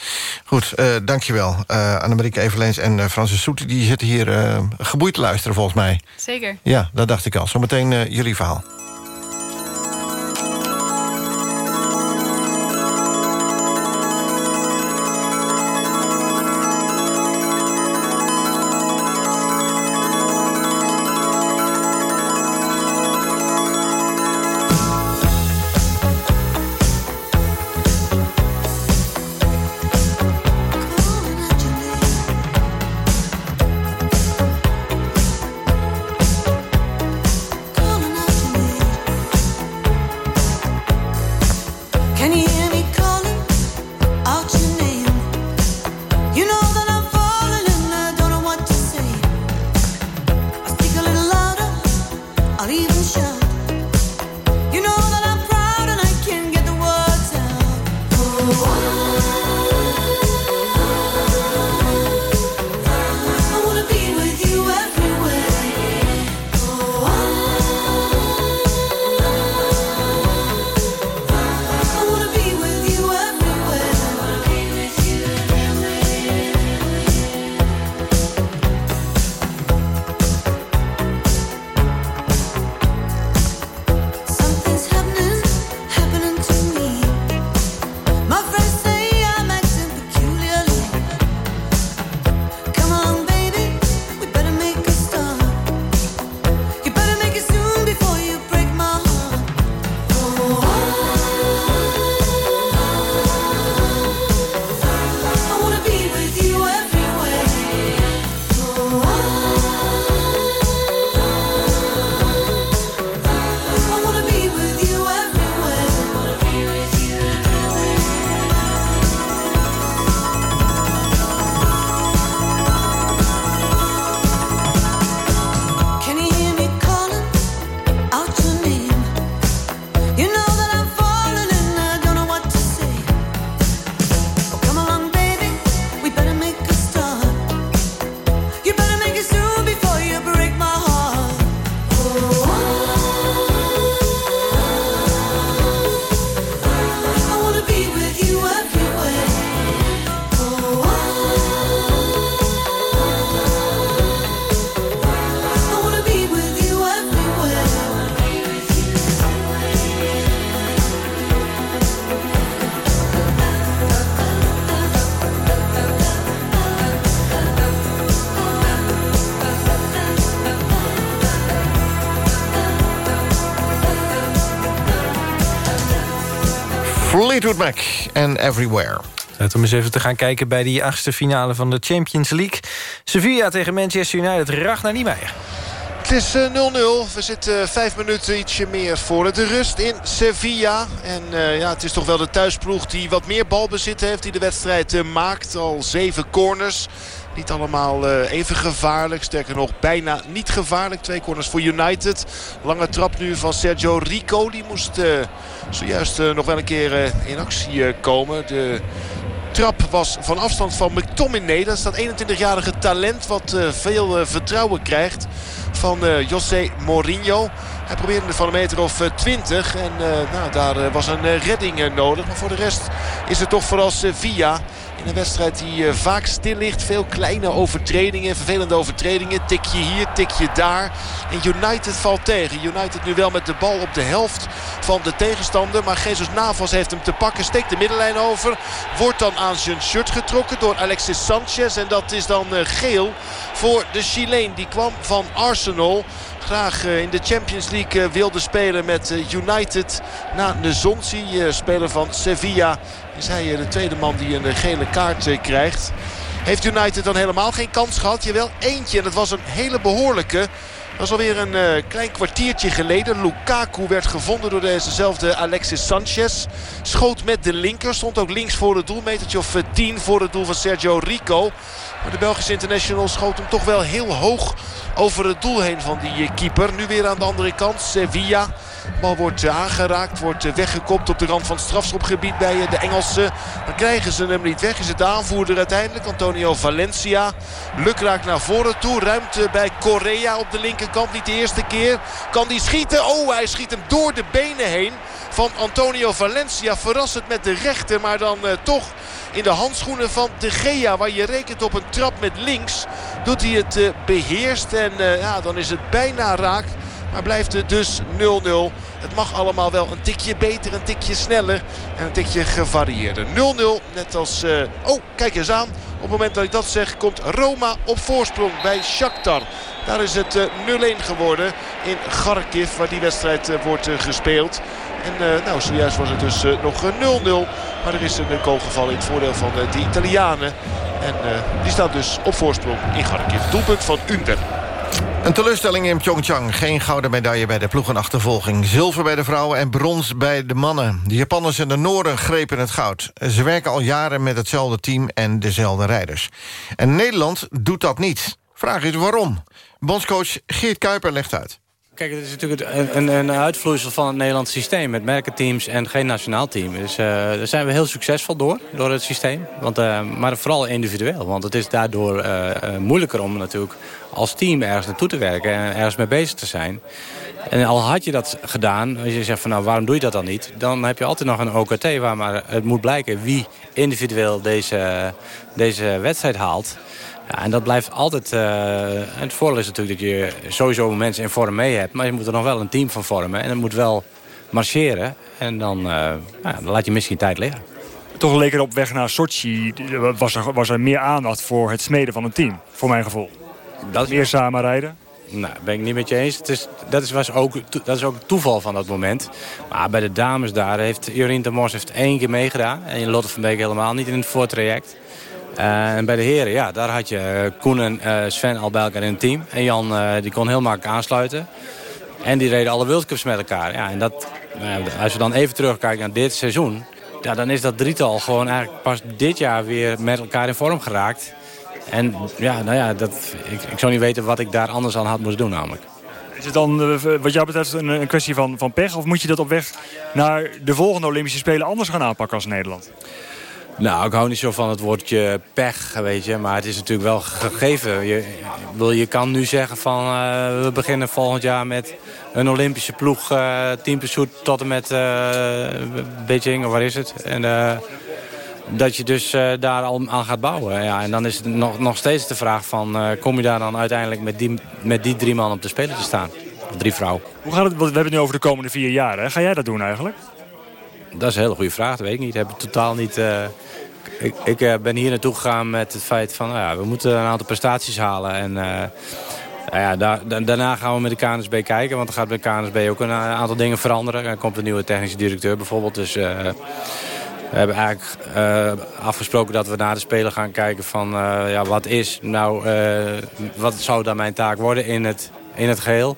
Goed, eh dankjewel. Uh, Annemarie Evelens en uh, Francis Soet... die zitten hier uh, geboeid te luisteren, volgens mij. Zeker. Ja, dat dacht ik al. Zometeen uh, jullie verhaal. hear me Fleetwood Mac en Everywhere. Tijd om eens even te gaan kijken bij die achtste finale van de Champions League. Sevilla tegen Manchester United, Ragnar Niemeyer. Het is 0-0. We zitten vijf minuten ietsje meer voor de rust in Sevilla. En uh, ja, het is toch wel de thuisploeg die wat meer balbezit heeft. Die de wedstrijd uh, maakt. Al zeven corners. Niet allemaal uh, even gevaarlijk. Sterker nog, bijna niet gevaarlijk. Twee corners voor United. Lange trap nu van Sergio Rico. Die moest zojuist nog wel een keer in actie komen. De trap was van afstand van McTominay. Dat is dat 21-jarige talent wat veel vertrouwen krijgt van José Mourinho. Hij probeerde van een meter of 20 en nou, daar was een redding nodig. Maar voor de rest is het toch vooral Sevilla in een wedstrijd die uh, vaak stil ligt. Veel kleine overtredingen, vervelende overtredingen. Tikje hier, tikje daar. En United valt tegen. United nu wel met de bal op de helft van de tegenstander. Maar Jesus Navas heeft hem te pakken. Steekt de middenlijn over. Wordt dan aan zijn shirt getrokken door Alexis Sanchez. En dat is dan uh, geel voor de Chileen. Die kwam van Arsenal graag eh, in de Champions League wilde spelen met United. Na Nezonzi, speler van Sevilla, is hij de tweede man die een gele kaart krijgt. Heeft United dan helemaal geen kans gehad? Jawel, eentje. En dat was een hele behoorlijke. Dat is alweer een klein kwartiertje geleden. Lukaku werd gevonden door dezezelfde Alexis Sanchez. Schoot met de linker. Stond ook links voor het doel. Metertje of 10 voor het doel van Sergio Rico. Maar de Belgische international schoot hem toch wel heel hoog over het doel heen van die keeper. Nu weer aan de andere kant. Sevilla. Bal wordt eh, aangeraakt, wordt eh, weggekopt op de rand van het strafschopgebied bij de Engelsen. Dan krijgen ze hem niet weg. Is het de aanvoerder uiteindelijk, Antonio Valencia. Luk raakt naar voren toe. Ruimte bij Correa op de linkerkant. Niet de eerste keer. Kan die schieten? Oh, hij schiet hem door de benen heen van Antonio Valencia. Verrassend met de rechter, maar dan toch in de handschoenen van De Gea. Waar je rekent op een trap met links. Doet hij het beheerst en ja, dan is het bijna raak. Maar blijft het dus 0-0. Het mag allemaal wel een tikje beter, een tikje sneller en een tikje gevarieerder. 0-0, net als... Uh... Oh, kijk eens aan. Op het moment dat ik dat zeg, komt Roma op voorsprong bij Shakhtar. Daar is het uh, 0-1 geworden in Kharkiv, waar die wedstrijd uh, wordt gespeeld. En nou, zojuist was het dus nog 0-0. Maar er is een gevallen in het voordeel van de Italianen. En die staat dus op voorsprong in Kharkiv. Doelpunt van Under. Een teleurstelling in Pyeongchang. Geen gouden medaille bij de ploegenachtervolging. Zilver bij de vrouwen en brons bij de mannen. De Japanners en de Noorden grepen het goud. Ze werken al jaren met hetzelfde team en dezelfde rijders. En Nederland doet dat niet. Vraag is waarom? Bondscoach Geert Kuiper legt uit. Kijk, het is natuurlijk een, een, uitvloeisel van het Nederlandse systeem... met merkenteams en geen nationaal team. Dus uh, daar zijn we heel succesvol door, door het systeem. Want, uh, maar vooral individueel. Want het is daardoor uh, moeilijker om natuurlijk als team ergens naartoe te werken... en ergens mee bezig te zijn. En al had je dat gedaan, als je zegt van nou waarom doe je dat dan niet... dan heb je altijd nog een OKT waar maar het moet blijken wie individueel deze, deze wedstrijd haalt... Ja, en dat blijft altijd... Uh, het voordeel is natuurlijk dat je sowieso mensen in vorm mee hebt... maar je moet er nog wel een team van vormen. En het moet wel marcheren. En dan, uh, ja, dan laat je misschien tijd liggen. Toch leek er op weg naar Sochi... Was er, was er meer aandacht voor het smeden van een team, voor mijn gevoel. Dat meer samen rijden? Nou, ben ik niet met je eens. Het is, dat, is, was ook, dat is ook het toeval van dat moment. Maar bij de dames daar heeft Jorien de Mos heeft één keer meegedaan. En Lotte van Beek helemaal niet in het voortraject. Uh, en bij de heren, ja, daar had je Koen en uh, Sven al bij elkaar in het team. En Jan die kon heel makkelijk aansluiten. En die reden alle World met elkaar. Ja, en dat, als we dan even terugkijken naar dit seizoen... Ja, dan is dat drietal gewoon eigenlijk pas dit jaar weer met elkaar in vorm geraakt. En ja, nou ja, dat, ik, ik zou niet weten wat ik daar anders aan had moeten doen namelijk. Is het dan wat jou betreft een, een kwestie van, van pech? Of moet je dat op weg naar de volgende Olympische Spelen anders gaan aanpakken als Nederland? Nou, ik hou niet zo van het woordje pech, weet je. Maar het is natuurlijk wel gegeven. Je, je kan nu zeggen van... Uh, we beginnen volgend jaar met een Olympische ploeg... Uh, team pursuit tot en met uh, Beijing, of waar is het? En dat je dus daar al aan gaat bouwen. Ja, en dan is het nog, nog steeds de vraag van... kom je daar dan uiteindelijk met die, met die drie man op de spelen te staan? Of drie vrouwen. Hoe gaat het? We hebben het nu over de komende vier jaar. Hè? Ga jij dat doen eigenlijk? Dat is een hele goede vraag, dat weet ik niet. Ik heb totaal niet... Ik, ik uh, ben hier naartoe gegaan met het feit van... Nou ja, we moeten een aantal prestaties halen. En uh, nou ja, daar, daarna gaan we met de KNSB kijken. Want er gaat bij KNSB ook een aantal dingen veranderen. Er komt een nieuwe technische directeur bijvoorbeeld. Dus we hebben eigenlijk afgesproken dat we na de Spelen gaan kijken van... ja, wat is nou... wat zou dan mijn taak worden in het in het geheel.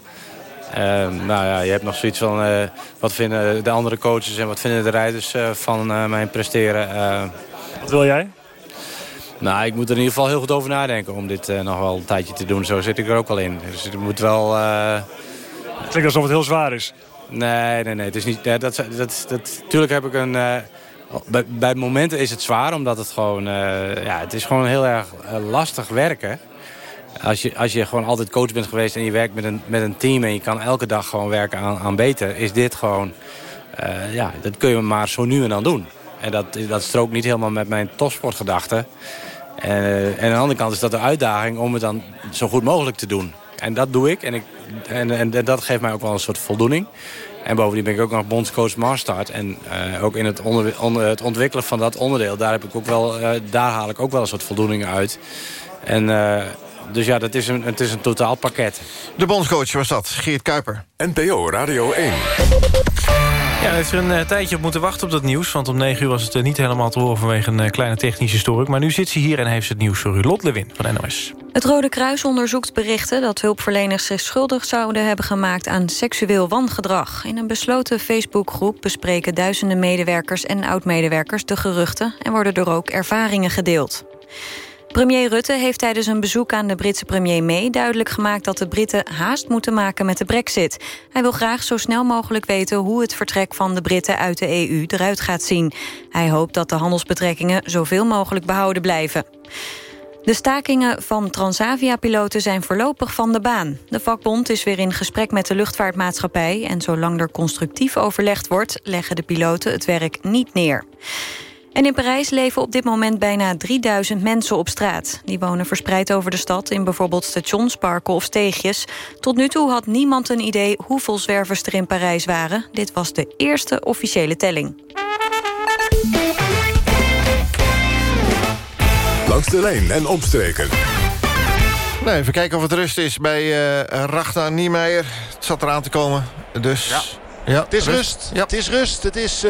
Nou ja, je hebt nog zoiets van... eh, wat vinden de andere coaches en wat vinden de rijders eh, van eh, mijn presteren. Wat wil jij? nou, ik moet er in ieder geval heel goed over nadenken... om dit eh, nog wel een tijdje te doen. Zo zit ik er ook al in. Dus het moet wel... eh, Het klinkt alsof het heel zwaar is. Nee, nee, nee. Het is niet, dat, dat, dat, tuurlijk heb ik een... eh, bij, bij momenten is het zwaar, omdat het gewoon... ja, het is gewoon heel erg lastig werken. Als je, als je gewoon altijd coach bent geweest en je werkt met een, met een team... en je kan elke dag gewoon werken aan, aan beter... is dit gewoon... ja, dat kun je maar zo nu en dan doen. En dat, dat strookt niet helemaal met mijn topsportgedachten. En, eh, en aan de andere kant is dat de uitdaging om het dan zo goed mogelijk te doen. En dat doe ik. En, ik, en, en, dat geeft mij ook wel een soort voldoening. En bovendien ben ik ook nog bondscoach Maastart. En eh, ook in het, onder, het ontwikkelen van dat onderdeel... daar, heb ik ook wel, eh, daar haal ik ook wel een soort voldoening uit. En, dus ja, dat is een, het is een totaal pakket. De bondscoach was dat, Geert Kuiper. NPO Radio 1. Ja, hij heeft er een eh, tijdje op moeten wachten op dat nieuws... want om 9 uur was het eh, niet helemaal te horen vanwege een eh, kleine technische storing. Maar nu zit ze hier en heeft ze het nieuws voor u. Lot Lewin van NOS. Het Rode Kruis onderzoekt berichten dat hulpverleners zich schuldig zouden hebben gemaakt aan seksueel wangedrag. In een besloten Facebookgroep bespreken duizenden medewerkers en oud-medewerkers de geruchten en worden er ook ervaringen gedeeld. Premier Rutte heeft tijdens een bezoek aan de Britse premier May duidelijk gemaakt dat de Britten haast moeten maken met de brexit. Hij wil graag zo snel mogelijk weten hoe het vertrek van de Britten uit de EU eruit gaat zien. Hij hoopt dat de handelsbetrekkingen zoveel mogelijk behouden blijven. De stakingen van Transavia-piloten zijn voorlopig van de baan. De vakbond is weer in gesprek met de luchtvaartmaatschappij... en zolang er constructief overlegd wordt... leggen de piloten het werk niet neer. En in Parijs leven op dit moment bijna 3000 mensen op straat. Die wonen verspreid over de stad in bijvoorbeeld stations, parken of steegjes. Tot nu toe had niemand een idee hoeveel zwervers er in Parijs waren. Dit was de eerste officiële telling. Langs de lijn en omstreken. Nou, even kijken of het rust is bij uh, Rachta Niemeyer. Het zat eraan te komen, dus... Ja. Ja, het is rust. Het is rust. Het is 0-0.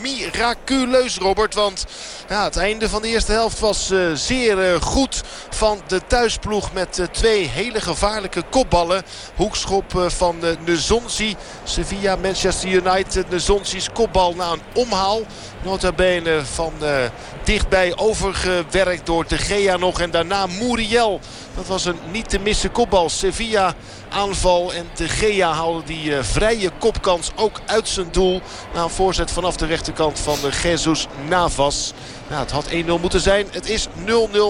Miraculeus, Robert. Want ja, het einde van de eerste helft was uh, zeer uh, goed van de thuisploeg. Met uh, twee hele gevaarlijke kopballen. Hoekschop van Nezonzi. Sevilla, Manchester United. Nezonzi's kopbal na een omhaal. Nota bene van dichtbij overgewerkt door De Gea nog. En daarna Muriel. Dat was een niet te missen kopbal. Sevilla aanval. En De Gea haalde die uh, vrije kopkans ook uit zijn doel. Na een voorzet vanaf de rechterkant van uh, Jesus Navas. Nou, het had 1-0 moeten zijn. Het is 0-0.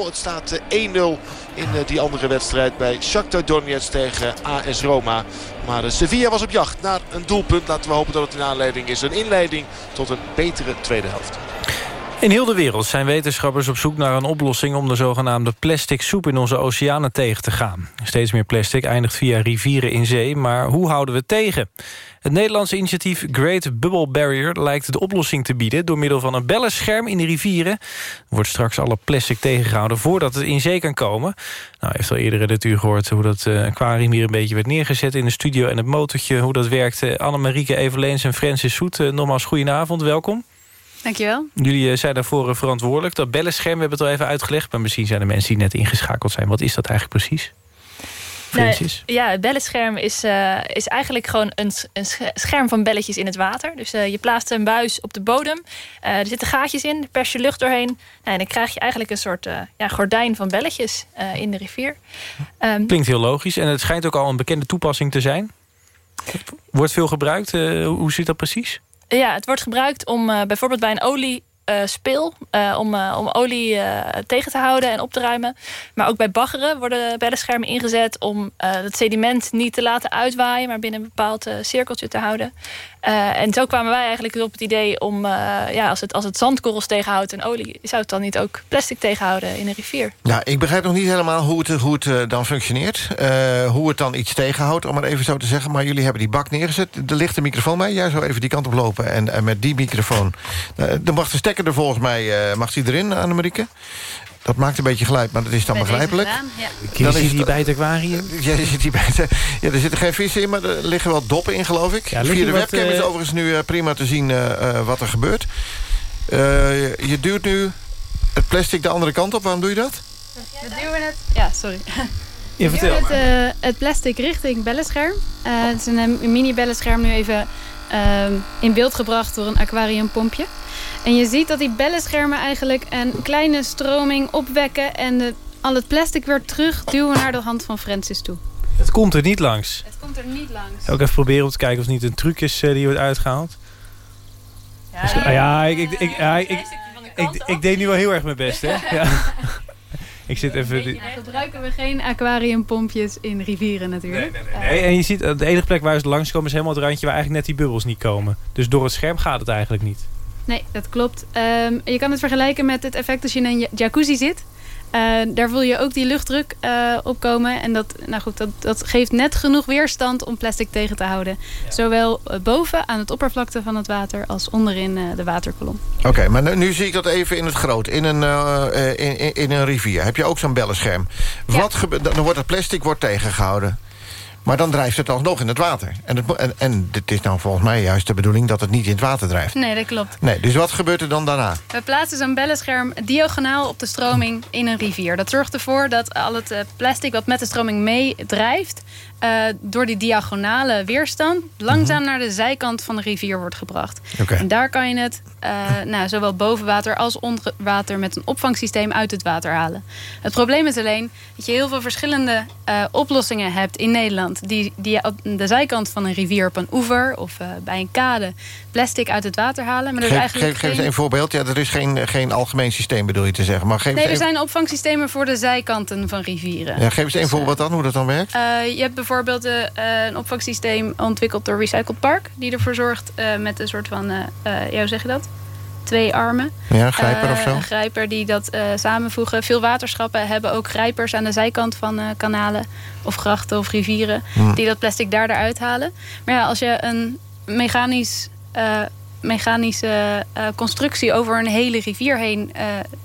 Het staat uh, 1-0 in die andere wedstrijd bij Shakhtar Donetsk tegen AS Roma. Maar Sevilla was op jacht naar een doelpunt. Laten we hopen dat het een aanleiding is. Een inleiding tot een betere tweede helft. In heel de wereld zijn wetenschappers op zoek naar een oplossing... om de zogenaamde plastic soep in onze oceanen tegen te gaan. Steeds meer plastic eindigt via rivieren in zee, maar hoe houden we het tegen? Het Nederlandse initiatief Great Bubble Barrier lijkt de oplossing te bieden... door middel van een bellenscherm in de rivieren. wordt straks alle plastic tegengehouden voordat het in zee kan komen. Nou, heeft al eerder in het uur gehoord hoe dat uh, aquarium hier een beetje werd neergezet... in de studio en het motortje, hoe dat werkte. Annemarieke Eveleens en Francis Soet, uh, nogmaals goedenavond, welkom. Dankjewel. Jullie zijn daarvoor verantwoordelijk. Dat bellenscherm, we hebben het al even uitgelegd... maar misschien zijn er mensen die net ingeschakeld zijn. Wat is dat eigenlijk precies? Nou, ja, het bellenscherm is, uh, is eigenlijk gewoon een, een, scherm van belletjes in het water. Dus uh, je plaatst een buis op de bodem. Uh, er zitten gaatjes in, pers je lucht doorheen. Nou, en dan krijg je eigenlijk een soort ja, gordijn van belletjes in de rivier. Um, Klinkt heel logisch. En het schijnt ook al een bekende toepassing te zijn. Wordt veel gebruikt. hoe zit dat precies? Ja, het wordt gebruikt om uh, bijvoorbeeld bij een olie speel uh, om, uh, om olie tegen te houden en op te ruimen. Maar ook bij baggeren worden bellenschermen ingezet om het sediment niet te laten uitwaaien, maar binnen een bepaald cirkeltje te houden. en zo kwamen wij eigenlijk op het idee om, ja, als het, als het zandkorrels tegenhoudt en olie, zou het dan niet ook plastic tegenhouden in een rivier? Ja, ik begrijp nog niet helemaal hoe het, hoe het dan functioneert. hoe het dan iets tegenhoudt, om maar even zo te zeggen. Maar jullie hebben die bak neergezet. Er ligt een microfoon bij. Jij zou even die kant op lopen en, en met die microfoon. dan mag de stekker er volgens mij, uh, mag die erin, Annemarieke? Dat maakt een beetje geluid, maar dat is dan Bij begrijpelijk. Gedaan, ja. Dan is die bij het aquarium? Ja, die bij het, ja, er zitten geen vissen in, maar er liggen wel doppen in, geloof ik. Ja, Via de wat, webcam is uh, overigens nu uh, prima te zien uh, wat er gebeurt. Je, je duwt nu het plastic de andere kant op. Waarom doe je dat? We duwen het... Ja, sorry. (laughs) Je vertelt. Het, uh, het plastic richting bellenscherm. Uh, het is een, een mini bellenscherm nu even uh, in beeld gebracht door een aquariumpompje. En je ziet dat die bellenschermen eigenlijk een kleine stroming opwekken... en de, al het plastic weer terugduwen naar de hand van Francis toe. Het komt er niet langs. Het komt er niet langs. Ook even proberen om te kijken of het niet een truc is uh, die wordt uitgehaald. Ja, dus, ja ik, ik, ik, ja, ik, ik, ik, deed nu wel heel erg mijn best, hè? (laughs) Ja. Ik zit even... Ja, gebruiken we geen aquariumpompjes in rivieren natuurlijk. Nee, nee, nee. nee. En je ziet, de enige plek waar ze langskomen is helemaal het randje waar eigenlijk net die bubbels niet komen. Dus door het scherm gaat het eigenlijk niet. Nee, dat klopt. Um, je kan het vergelijken met het effect als je in een jacuzzi zit. Uh, daar voel je ook die luchtdruk uh, opkomen. En dat, nou goed, dat, dat geeft net genoeg weerstand om plastic tegen te houden. Ja. Zowel boven aan het oppervlakte van het water als onderin uh, de waterkolom. Oké, okay, maar nu, nu, zie ik dat even in het groot. In een, in, in, in, een rivier heb je ook zo'n bellenscherm. Ja. Wat gebeurt, dan wordt het plastic wordt tegengehouden. Maar dan drijft het alsnog in het water. En, het, en, en het is nou volgens mij juist de bedoeling dat het niet in het water drijft. Nee, dat klopt. Nee, dus wat gebeurt er dan daarna? We plaatsen zo'n bellenscherm diagonaal op de stroming in een rivier. Dat zorgt ervoor dat al het plastic wat met de stroming meedrijft... Uh, door die diagonale weerstand langzaam mm -hmm. naar de zijkant van de rivier wordt gebracht. Okay. En daar kan je het uh, (laughs) nou, zowel boven water als onder water met een opvangsysteem uit het water halen. Het probleem is alleen dat je heel veel verschillende uh, oplossingen hebt in Nederland. Die, die de zijkant van een rivier op een oever of bij een kade plastic uit het water halen. Maar er geef, eigenlijk geef, geef eens een voorbeeld. Ja, er is geen, geen algemeen systeem bedoel je te zeggen. Maar geef nee, er even... zijn opvangsystemen voor de zijkanten van rivieren. Ja, geef eens een voorbeeld dan, hoe dat dan werkt. je hebt bijvoorbeeld uh, een opvangsysteem ontwikkeld door Recycled Park. Die ervoor zorgt uh, met een soort van, ja, hoe zeg je dat? Twee armen. Ja, grijper of zo? Een grijper die dat samenvoegen. Veel waterschappen hebben ook grijpers aan de zijkant van kanalen. Of grachten of rivieren. Hmm. Die dat plastic daar eruit halen. Maar ja, als je een mechanisch mechanische uh, constructie over een hele rivier heen uh,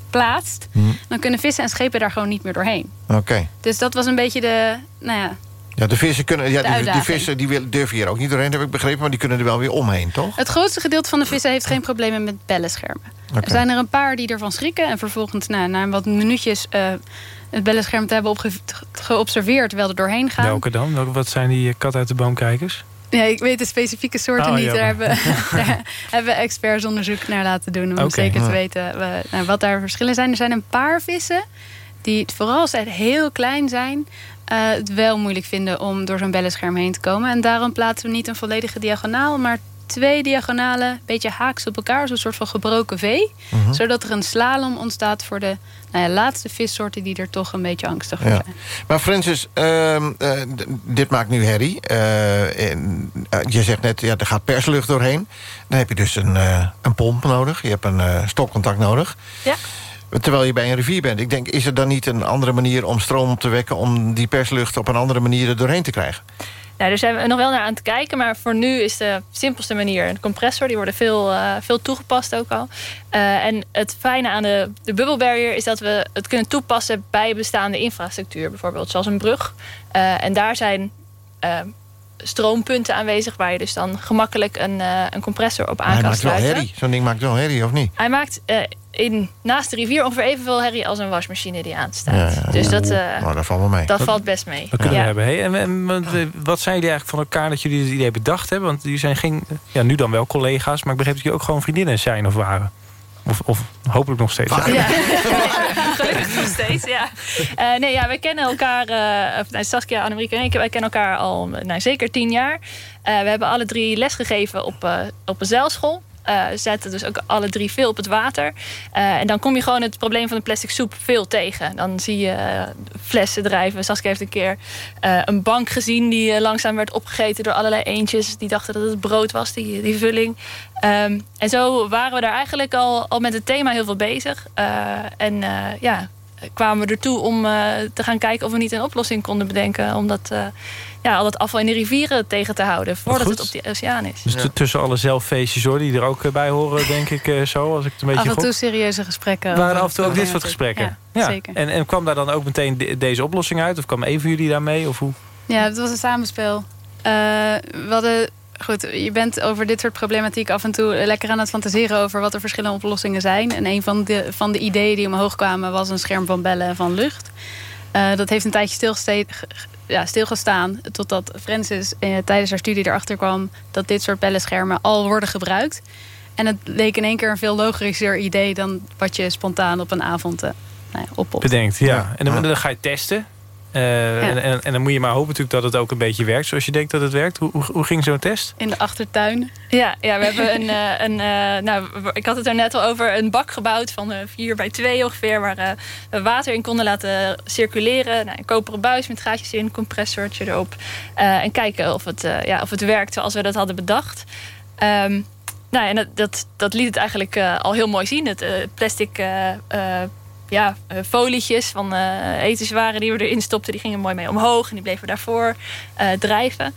plaatst... Hmm. dan kunnen vissen en schepen daar gewoon niet meer doorheen. Oké. Okay. Dus dat was een beetje de... Nou ja, ja, de vissen, kunnen, ja, die, die, vissen die willen, durven hier ook niet doorheen, heb ik begrepen. Maar die kunnen er wel weer omheen, toch? Het grootste gedeelte van de vissen heeft geen problemen met bellenschermen. Okay. Er zijn er een paar die ervan schrikken. En vervolgens nou, na wat minuutjes uh, het bellenscherm te hebben geobserveerd... terwijl er doorheen gaan. Welke dan? Welke, wat zijn die kat uit de boomkijkers? Ja, ik weet de specifieke soorten oh, niet. Daar hebben, (laughs) (laughs) daar hebben experts onderzoek naar laten doen... om okay. zeker te weten nou, wat daar verschillen zijn. Er zijn een paar vissen die, vooral als ze heel klein zijn... Uh, het wel moeilijk vinden om door zo'n bellenscherm heen te komen. En daarom plaatsen we niet een volledige diagonaal... maar twee diagonalen, een beetje haaks op elkaar. Zo'n soort van gebroken V. Uh -huh. Zodat er een slalom ontstaat voor de nou ja, laatste vissoorten... die er toch een beetje angstig voor ja. zijn. Maar Francis, uh, uh, dit maakt nu herrie. En, je zegt net, ja, er gaat perslucht doorheen. Dan heb je dus een, een pomp nodig. Je hebt een stopcontact nodig. Ja. Terwijl je bij een rivier bent. Ik denk, is er dan niet een andere manier om stroom op te wekken... om die perslucht op een andere manier er doorheen te krijgen? Nou, daar zijn we nog wel naar aan het kijken. Maar voor nu is de simpelste manier een compressor. Die worden veel, uh, veel toegepast ook al. Uh, en het fijne aan de, de bubble barrier is dat we het kunnen toepassen... bij bestaande infrastructuur. Bijvoorbeeld zoals een brug. Uh, en daar zijn stroompunten aanwezig... waar je dus dan gemakkelijk een, een compressor op aan hij kan maakt sluiten. wel herrie. Zo'n ding maakt wel herrie, of niet? Hij maakt in, naast de rivier ongeveer evenveel herrie als een wasmachine die aanstaat. Ja, ja, dus dat, uh, oh, dat valt wel mee. Dat valt best mee. Dat kunnen we hebben. Hey, en, en, wat zijn jullie eigenlijk van elkaar dat jullie het idee bedacht hebben? Want jullie zijn geen, ja, nu dan wel collega's, maar ik begreep dat jullie ook gewoon vriendinnen zijn of waren. Of, of hopelijk nog steeds. Ja. (laughs) Gelukkig nog steeds, ja. Uh, nee, ja, wij kennen elkaar, uh, nou, Saskia, Annemieke en ik, wij kennen elkaar al nou, zeker tien jaar. Uh, we hebben alle drie lesgegeven op, op een zeilschool. Uh, zetten dus ook alle drie veel op het water. Uh, en dan kom je gewoon het probleem van de plastic soep veel tegen. Dan zie je uh, flessen drijven. Saskia heeft een keer een bank gezien... die langzaam werd opgegeten door allerlei eentjes. Die dachten dat het brood was, die, die vulling. Um, en zo waren we daar eigenlijk al, al met het thema heel veel bezig. en ja, kwamen we ertoe om te gaan kijken... of we niet een oplossing konden bedenken... omdat ja, al dat afval in de rivieren tegen te houden... voordat het op die oceaan is. Dus ja. tussen alle zelffeestjes hoor, die er ook bij horen, (laughs) denk ik uh, zo. Als ik het een beetje af en toe gok. serieuze gesprekken. Waren af en toe ook dit soort gesprekken? Ja, ja. zeker. En, en kwam daar dan ook meteen de, deze oplossing uit? Of kwam een van jullie daarmee? Of hoe? Ja, het was een samenspel. Uh, we hadden... Goed, je bent over dit soort problematiek af en toe lekker aan het fantaseren over wat er verschillende oplossingen zijn. En een van de, van de ideeën die omhoog kwamen was een scherm van bellen en van lucht. Uh, dat heeft een tijdje stilgestaan, ja, stilgestaan totdat Francis uh, tijdens haar studie erachter kwam... dat dit soort bellenschermen al worden gebruikt. En het leek in één keer een veel logischer idee... dan wat je spontaan op een avond uh, nou ja, oppopt. Bedenkt, ja. En dan, dan ga je testen. Uh, en, en, en, dan moet je maar hopen natuurlijk dat het ook een beetje werkt... zoals je denkt dat het werkt. Hoe, hoe, hoe ging zo'n test? In de achtertuin. Ja, ja we hebben een... Uh, (laughs) een uh, nou, ik had het er net al over een bak gebouwd van 4 bij 2 ongeveer... waar we water in konden laten circuleren. Nou, een koperen buis met gaatjes in, compressortje erop. en kijken of het, ja, of het werkt zoals we dat hadden bedacht. Um, nou, en dat, dat, dat, liet het eigenlijk al heel mooi zien. Het plastic ja, uh, folietjes van uh, etenswaren die we erin stopten. Die gingen mooi mee omhoog en die bleven daarvoor uh, drijven.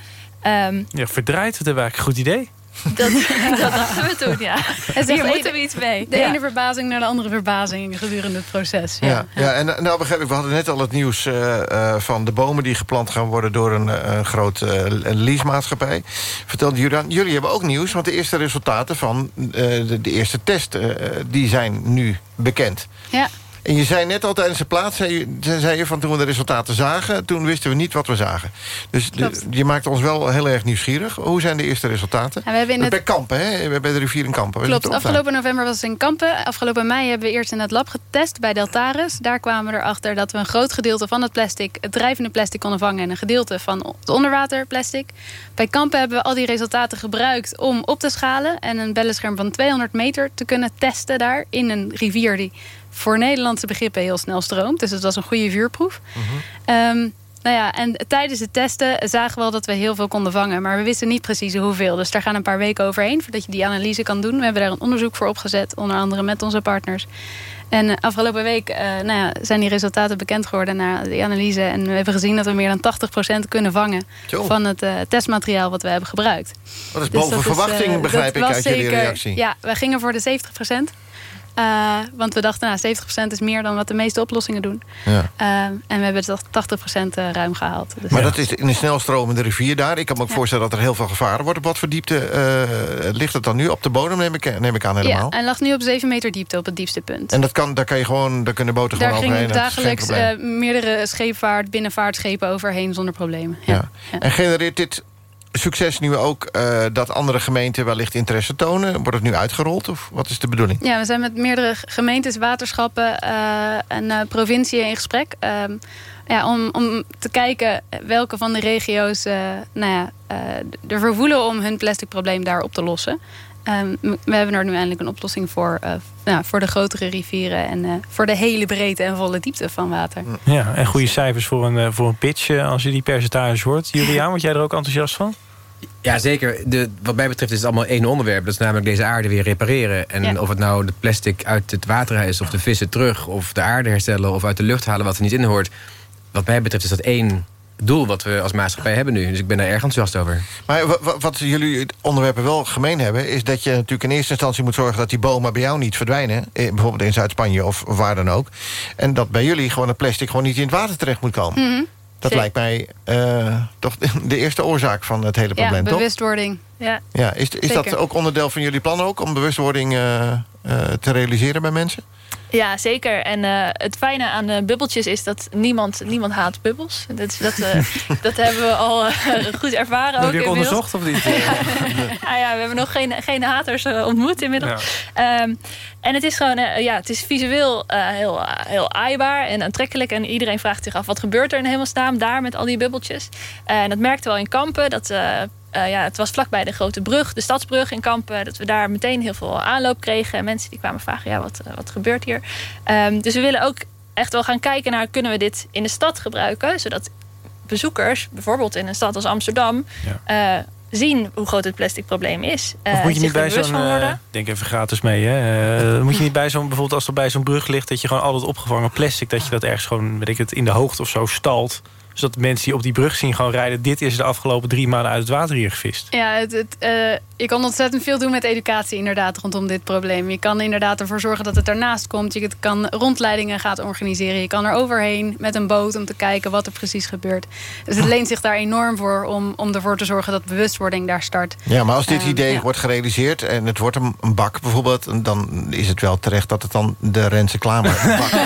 Um, ja, verdraaid, dat hebben we eigenlijk een goed idee. Dat, (laughs) (laughs) dat dachten we toen, ja. En Hier moeten we iets mee. De ene verbazing naar de andere verbazing gedurende het proces. Ja, ja, ja. en nou begrijp ik, we hadden net al het nieuws uh, uh, van de bomen... die geplant gaan worden door een, een groot uh, leasemaatschappij. Vertelde Julian, jullie hebben ook nieuws... want de eerste resultaten van de, de, eerste test... die zijn nu bekend. Ja. En je zei net al tijdens de plaats, zei je, zei je van toen we de resultaten zagen... toen wisten we niet wat we zagen. Dus de, je maakt ons wel heel erg nieuwsgierig. Hoe zijn de eerste resultaten? Ja, we hebben in het... Bij Kampen, hè? bij de rivier in Kampen. Klopt, afgelopen november was het in Kampen. Afgelopen mei hebben we eerst in het lab getest bij Deltaris. Daar kwamen we erachter dat we een groot gedeelte van het plastic... het drijvende plastic konden vangen... en een gedeelte van het onderwaterplastic. Bij Kampen hebben we al die resultaten gebruikt om op te schalen... en een bellenscherm van 200 meter te kunnen testen daar... in een rivier die voor Nederlandse begrippen heel snel stroomt. Dus het was een goede vuurproef. Mm nou ja, en tijdens het testen zagen we wel dat we heel veel konden vangen. Maar we wisten niet precies hoeveel. Dus daar gaan een paar weken overheen voordat je die analyse kan doen. We hebben daar een onderzoek voor opgezet. Onder andere met onze partners. En afgelopen week uh, nou ja, zijn die resultaten bekend geworden na die analyse. En we hebben gezien dat we meer dan 80% kunnen vangen... Van het uh, testmateriaal wat we hebben gebruikt. Dat is boven dus dat verwachting, is, begrijp ik, uit jullie reactie. Ja, we gingen voor de 70%. Uh, want we dachten, nou, 70% is meer dan wat de meeste oplossingen doen. Ja. Uh, en we hebben het 80% uh, ruim gehaald. Dus maar dat is in een snelstromende rivier daar. Ik kan me ook ja. voorstellen dat er heel veel gevaren wordt. Op wat voor diepte uh, ligt het dan nu? Op de bodem neem ik, neem ik aan helemaal? Ja, en lag nu op 7 meter diepte op het diepste punt. En dat kan, daar, kan je gewoon, daar kunnen boten daar gewoon overheen? Daar gingen dagelijks meerdere scheepvaart, binnenvaartschepen overheen zonder problemen. Ja. En genereert dit succes nu ook uh, dat andere gemeenten wellicht interesse tonen? Wordt het nu uitgerold of wat is de bedoeling? Ja, we zijn met meerdere gemeentes, waterschappen uh, en uh, provinciën in gesprek. Ehm, ja, om, om te kijken welke van de regio's nou ja, voelen om hun plastic probleem daar op te lossen. Um, we hebben er nu eindelijk een oplossing voor, uh, nou, voor de grotere rivieren... en uh, voor de hele breedte en volle diepte van water. Ja, en goede cijfers voor een, uh, voor een pitch als je die percentages hoort. Juliaan, word jij er ook enthousiast van? Ja, zeker. De, wat mij betreft is het allemaal één onderwerp. Dat is namelijk deze aarde weer repareren. En ja. of het nou de plastic uit het water is... of de vissen terug, of de aarde herstellen... of uit de lucht halen wat er niet in hoort. Wat mij betreft is dat één doel wat we als maatschappij hebben nu. Dus ik ben daar erg enthousiast over. Maar wat jullie onderwerpen wel gemeen hebben... is dat je natuurlijk in eerste instantie moet zorgen... dat die bomen bij jou niet verdwijnen. Eh, bijvoorbeeld in Zuid-Spanje of waar dan ook. En dat bij jullie gewoon het plastic gewoon niet in het water terecht moet komen. Mm -hmm. Dat lijkt mij uh, toch de eerste oorzaak van het hele probleem, ja, bewustwording. Ja, ja, is, is dat ook onderdeel van jullie plan ook... om bewustwording uh, uh, te realiseren bij mensen? Ja, zeker. En uh, het fijne aan de bubbeltjes is dat niemand, niemand haat bubbels. Dat, dat, uh, (laughs) dat hebben we al uh, goed ervaren. Heb je ook onderzocht of niet? (laughs) ah, ja, we hebben nog geen, geen haters ontmoet inmiddels. Ja. Um, en het is gewoon, ja, het is visueel heel, heel aaibaar en aantrekkelijk. En iedereen vraagt zich af, wat gebeurt er in hemelsnaam daar met al die bubbeltjes? en dat merkten we al in Kampen, dat uh, ja, het was vlakbij de grote brug, de stadsbrug in Kampen. Dat we daar meteen heel veel aanloop kregen. En mensen die kwamen vragen, ja, wat, wat gebeurt hier? Um, dus we willen ook echt wel gaan kijken naar... kunnen we dit in de stad gebruiken? Zodat bezoekers, bijvoorbeeld in een stad als Amsterdam... Ja. Uh, zien hoe groot het plastic probleem is. Uh, moet je niet bij zo'n, uh, denk even gratis mee, hè? Uh, moet je niet bij zo'n, bijvoorbeeld als er bij zo'n brug ligt... dat je gewoon al het opgevangen plastic... dat je dat ergens gewoon, weet ik het, in de hoogte of zo stalt zodat mensen die op die brug zien gewoon rijden... dit is de afgelopen drie maanden uit het water hier gevist. Ja, het, het, uh, je kan ontzettend veel doen met educatie inderdaad rondom dit probleem. Je kan inderdaad ervoor zorgen dat het ernaast komt. Je kan rondleidingen gaan organiseren. Je kan er overheen met een boot om te kijken wat er precies gebeurt. Dus het leent zich daar enorm voor om, om ervoor te zorgen dat bewustwording daar start. Ja, maar als dit idee um, ja. wordt gerealiseerd en het wordt een, een, bak bijvoorbeeld... dan is het wel terecht dat het dan de Renze Klamer bak (laughs)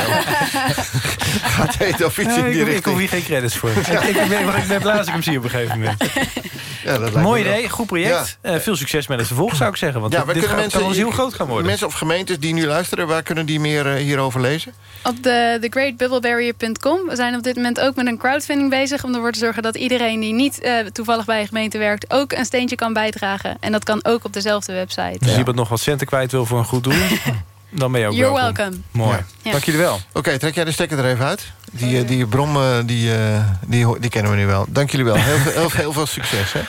(laughs) gaat eten of iets Ja, in die ik, ik richting. hoef hier geen credits voor. ik, ik, ben, maar ik ben blij als ik hem zie op een gegeven moment. Ja, dat Mooi wel. idee, goed project. Eh, veel succes met het vervolg, zou ik zeggen. Want Ja, dit kunnen gaat- kan mensen, wel eens heel groot gaan worden. Mensen of gemeentes die nu luisteren, waar kunnen die meer eh, hierover lezen? Op de thegreatbubblebarrier.com. We zijn op dit moment ook met een crowdfunding bezig... om ervoor te zorgen dat iedereen die niet eh, toevallig bij een gemeente werkt... ook een steentje kan bijdragen. En dat kan ook op dezelfde website. Dus als iemand nog wat centen kwijt wil voor een goed doel... (laughs) dan ben je ook You're welkom. welcome. Mooi. Ja. Dank jullie wel. Oké, trek jij de stekker er even uit. Die, eh, die brom, eh, die, eh, die, die kennen we nu wel. Dank jullie wel. Heel, veel- heel, veel- heel veel succes. Hè?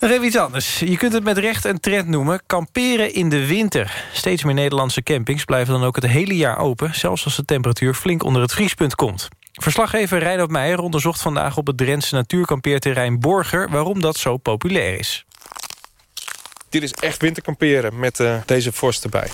Nog even iets anders. Je kunt het met recht een trend noemen. Kamperen in de winter. Steeds meer Nederlandse campings blijven dan ook het hele jaar open... zelfs als de temperatuur flink onder het vriespunt komt. Verslaggever Reinoud Meijer onderzocht vandaag op het Drentse natuurkampeerterrein Borger... waarom dat zo populair is. Dit is echt winterkamperen met eh, deze vorst erbij.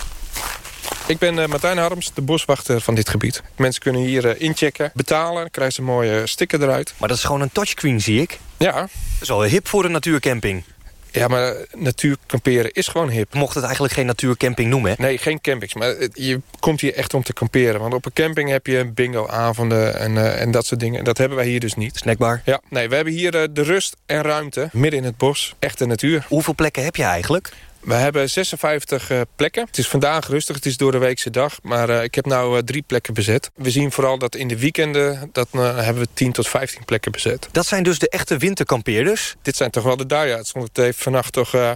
Ik ben eh, Martijn Harms, de boswachter van dit gebied. Mensen kunnen hier eh, inchecken, betalen, krijgen ze een mooie sticker eruit. Maar dat is gewoon een touchscreen, zie ik. Ja. Dat is wel hip voor een natuurcamping. Ja, maar eh, natuurkamperen is gewoon hip. Mocht het eigenlijk geen natuurcamping noemen, hè? Nee, geen campings. Maar het- je komt hier echt om te kamperen. Want op een camping heb je bingo-avonden en, eh, en dat soort dingen. En dat hebben wij hier dus niet. Snackbar? Ja, nee, we hebben hier eh, de rust en ruimte midden in het bos. Echte natuur. Hoeveel plekken heb je eigenlijk? We hebben 56 eh, plekken. Het is vandaag rustig, het is door de weekse dag. Maar eh, ik heb nu drie plekken bezet. We zien vooral dat in de weekenden... dat eh, hebben we 10 tot 15 plekken bezet. Dat zijn dus de echte winterkampeerders? Dit zijn toch wel de diehards. Want het heeft vannacht toch eh,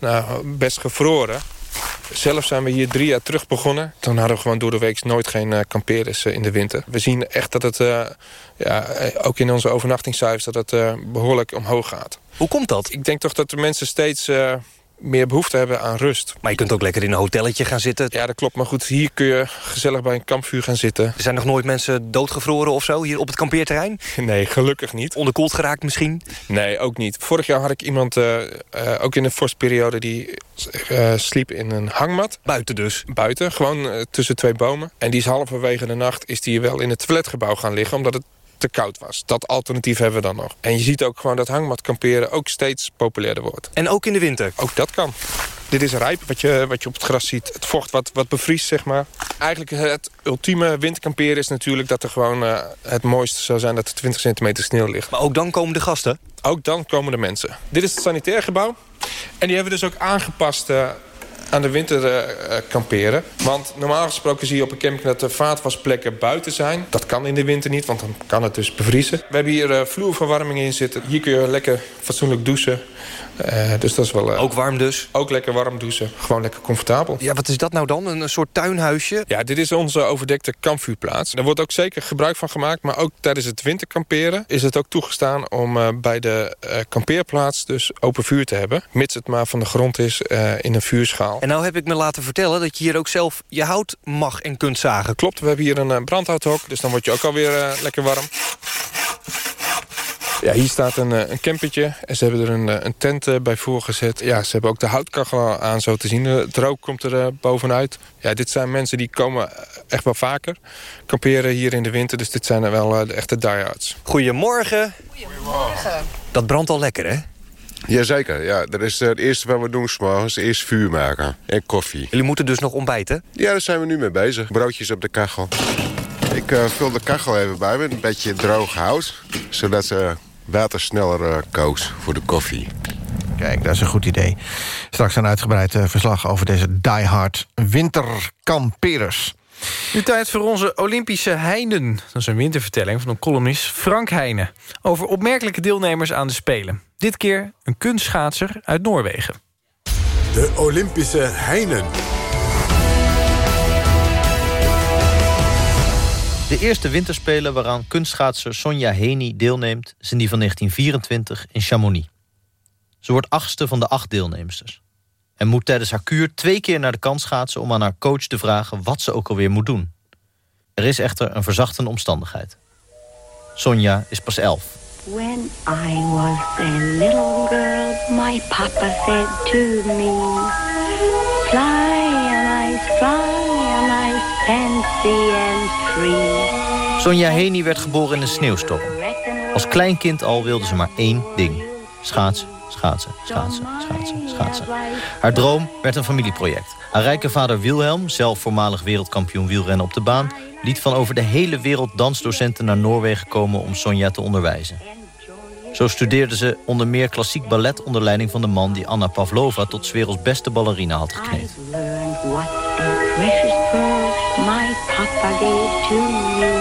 nou, best gevroren. Zelf zijn we hier drie jaar terug begonnen. Toen hadden we gewoon door de week nooit geen eh, kampeerders eh, in de winter. We zien echt dat het, eh, ja, eh, ook in onze overnachtingscijfers... dat het eh, behoorlijk omhoog gaat. Hoe komt dat? Ik denk toch dat de mensen steeds... meer behoefte hebben aan rust. Maar je kunt ook lekker in een hotelletje gaan zitten. Ja, dat klopt. Maar goed, hier kun je gezellig bij een kampvuur gaan zitten. Er zijn nog nooit mensen doodgevroren of zo hier op het kampeerterrein? (laughs) Nee, gelukkig niet. Onderkoeld geraakt misschien? Nee, ook niet. Vorig jaar had ik iemand, eh, eh, ook in de vorstperiode... die eh, sliep in een hangmat. Buiten dus? Buiten, gewoon tussen twee bomen. En die is halverwege de nacht is die wel in het toiletgebouw gaan liggen... omdat het te koud was. Dat alternatief hebben we dan nog. En je ziet ook gewoon dat hangmat kamperen ook steeds populairder wordt. En ook in de winter? Ook dat kan. Dit is rijp, wat je, wat je op het gras ziet. Het vocht wat, wat bevriest, zeg maar. Eigenlijk het ultieme winterkamperen is natuurlijk... dat er gewoon eh, het mooiste zou zijn dat er 20 centimeter sneeuw ligt. Maar ook dan komen de gasten? Ook dan komen de mensen. Dit is het sanitair gebouw. En die hebben we dus ook aangepast... eh, aan de winter eh, eh, kamperen. Want normaal gesproken zie je op een camping dat de vaatwasplekken buiten zijn. Dat kan in de winter niet, want dan kan het dus bevriezen. We hebben hier eh, vloerverwarming in zitten. Hier kun je lekker fatsoenlijk douchen. Eh, dus dat is wel... ook warm dus? Ook lekker warm douchen. Gewoon lekker comfortabel. Ja, wat is dat nou dan? Een soort tuinhuisje? Ja, dit is onze overdekte kampvuurplaats. Daar wordt ook zeker gebruik van gemaakt. Maar ook tijdens het winterkamperen is het ook toegestaan... om uh, bij de uh, kampeerplaats dus open vuur te hebben. Mits het maar van de grond is uh, in een vuurschaal. En nou heb ik me laten vertellen dat je hier ook zelf je hout mag en kunt zagen. Klopt, we hebben hier een brandhouthok. Dus dan word je ook alweer lekker warm. Ja, hier staat een, een campertje en ze hebben er een, een tent bij voorgezet. Ja, ze hebben ook de houtkachel aan zo te zien. Het rook komt er bovenuit. Ja, dit zijn mensen die komen echt wel vaker kamperen hier in de winter. Dus dit zijn er wel de echte diehards. Goedemorgen. Goedemorgen. Dat brandt al lekker, hè? Jazeker, ja. Dat is het eerste wat we doen s'morgens. Eerst vuur maken en koffie. Jullie moeten dus nog ontbijten? Ja, daar zijn we nu mee bezig. Broodjes op de kachel. Ik uh, vul de kachel even bij met een beetje droog hout. Zodat ze sneller uh, kookt voor de koffie. Kijk, dat is een goed idee. Straks een uitgebreid uh, verslag over deze diehard winterkamperers. Nu tijd voor onze Olympische Heinen. Dat is een wintervertelling van een columnist Frank Heijnen. Over opmerkelijke deelnemers aan de Spelen. Dit keer een kunstschaatser uit Noorwegen. De Olympische Heinen. De eerste winterspelen waaraan kunstschaatser Sonja Heni deelneemt... zijn die van 1924 in Chamonix. Ze wordt achtste van de acht deelnemsters. En moet tijdens haar kuur twee keer naar de kant schaatsen... om aan haar coach te vragen wat ze ook alweer moet doen. Er is echter een verzachtende omstandigheid. Sonja is pas elf. When I was a little girl, my papa said to me... Fly and I fly fancy and free. Sonja Heni werd geboren in een sneeuwstorm. Als klein kind al wilde ze maar één ding. Schaatsen. schaatsen, schaatsen, schaatsen, schaatsen. Haar droom werd een familieproject. Haar rijke vader Wilhelm, zelf voormalig wereldkampioen wielrennen op de baan... liet van over de hele wereld dansdocenten naar Noorwegen komen om Sonja te onderwijzen. Zo studeerde ze onder meer klassiek ballet onder leiding van de man... die Anna Pavlova tot werelds beste ballerina had gekneed. Papa gave to me.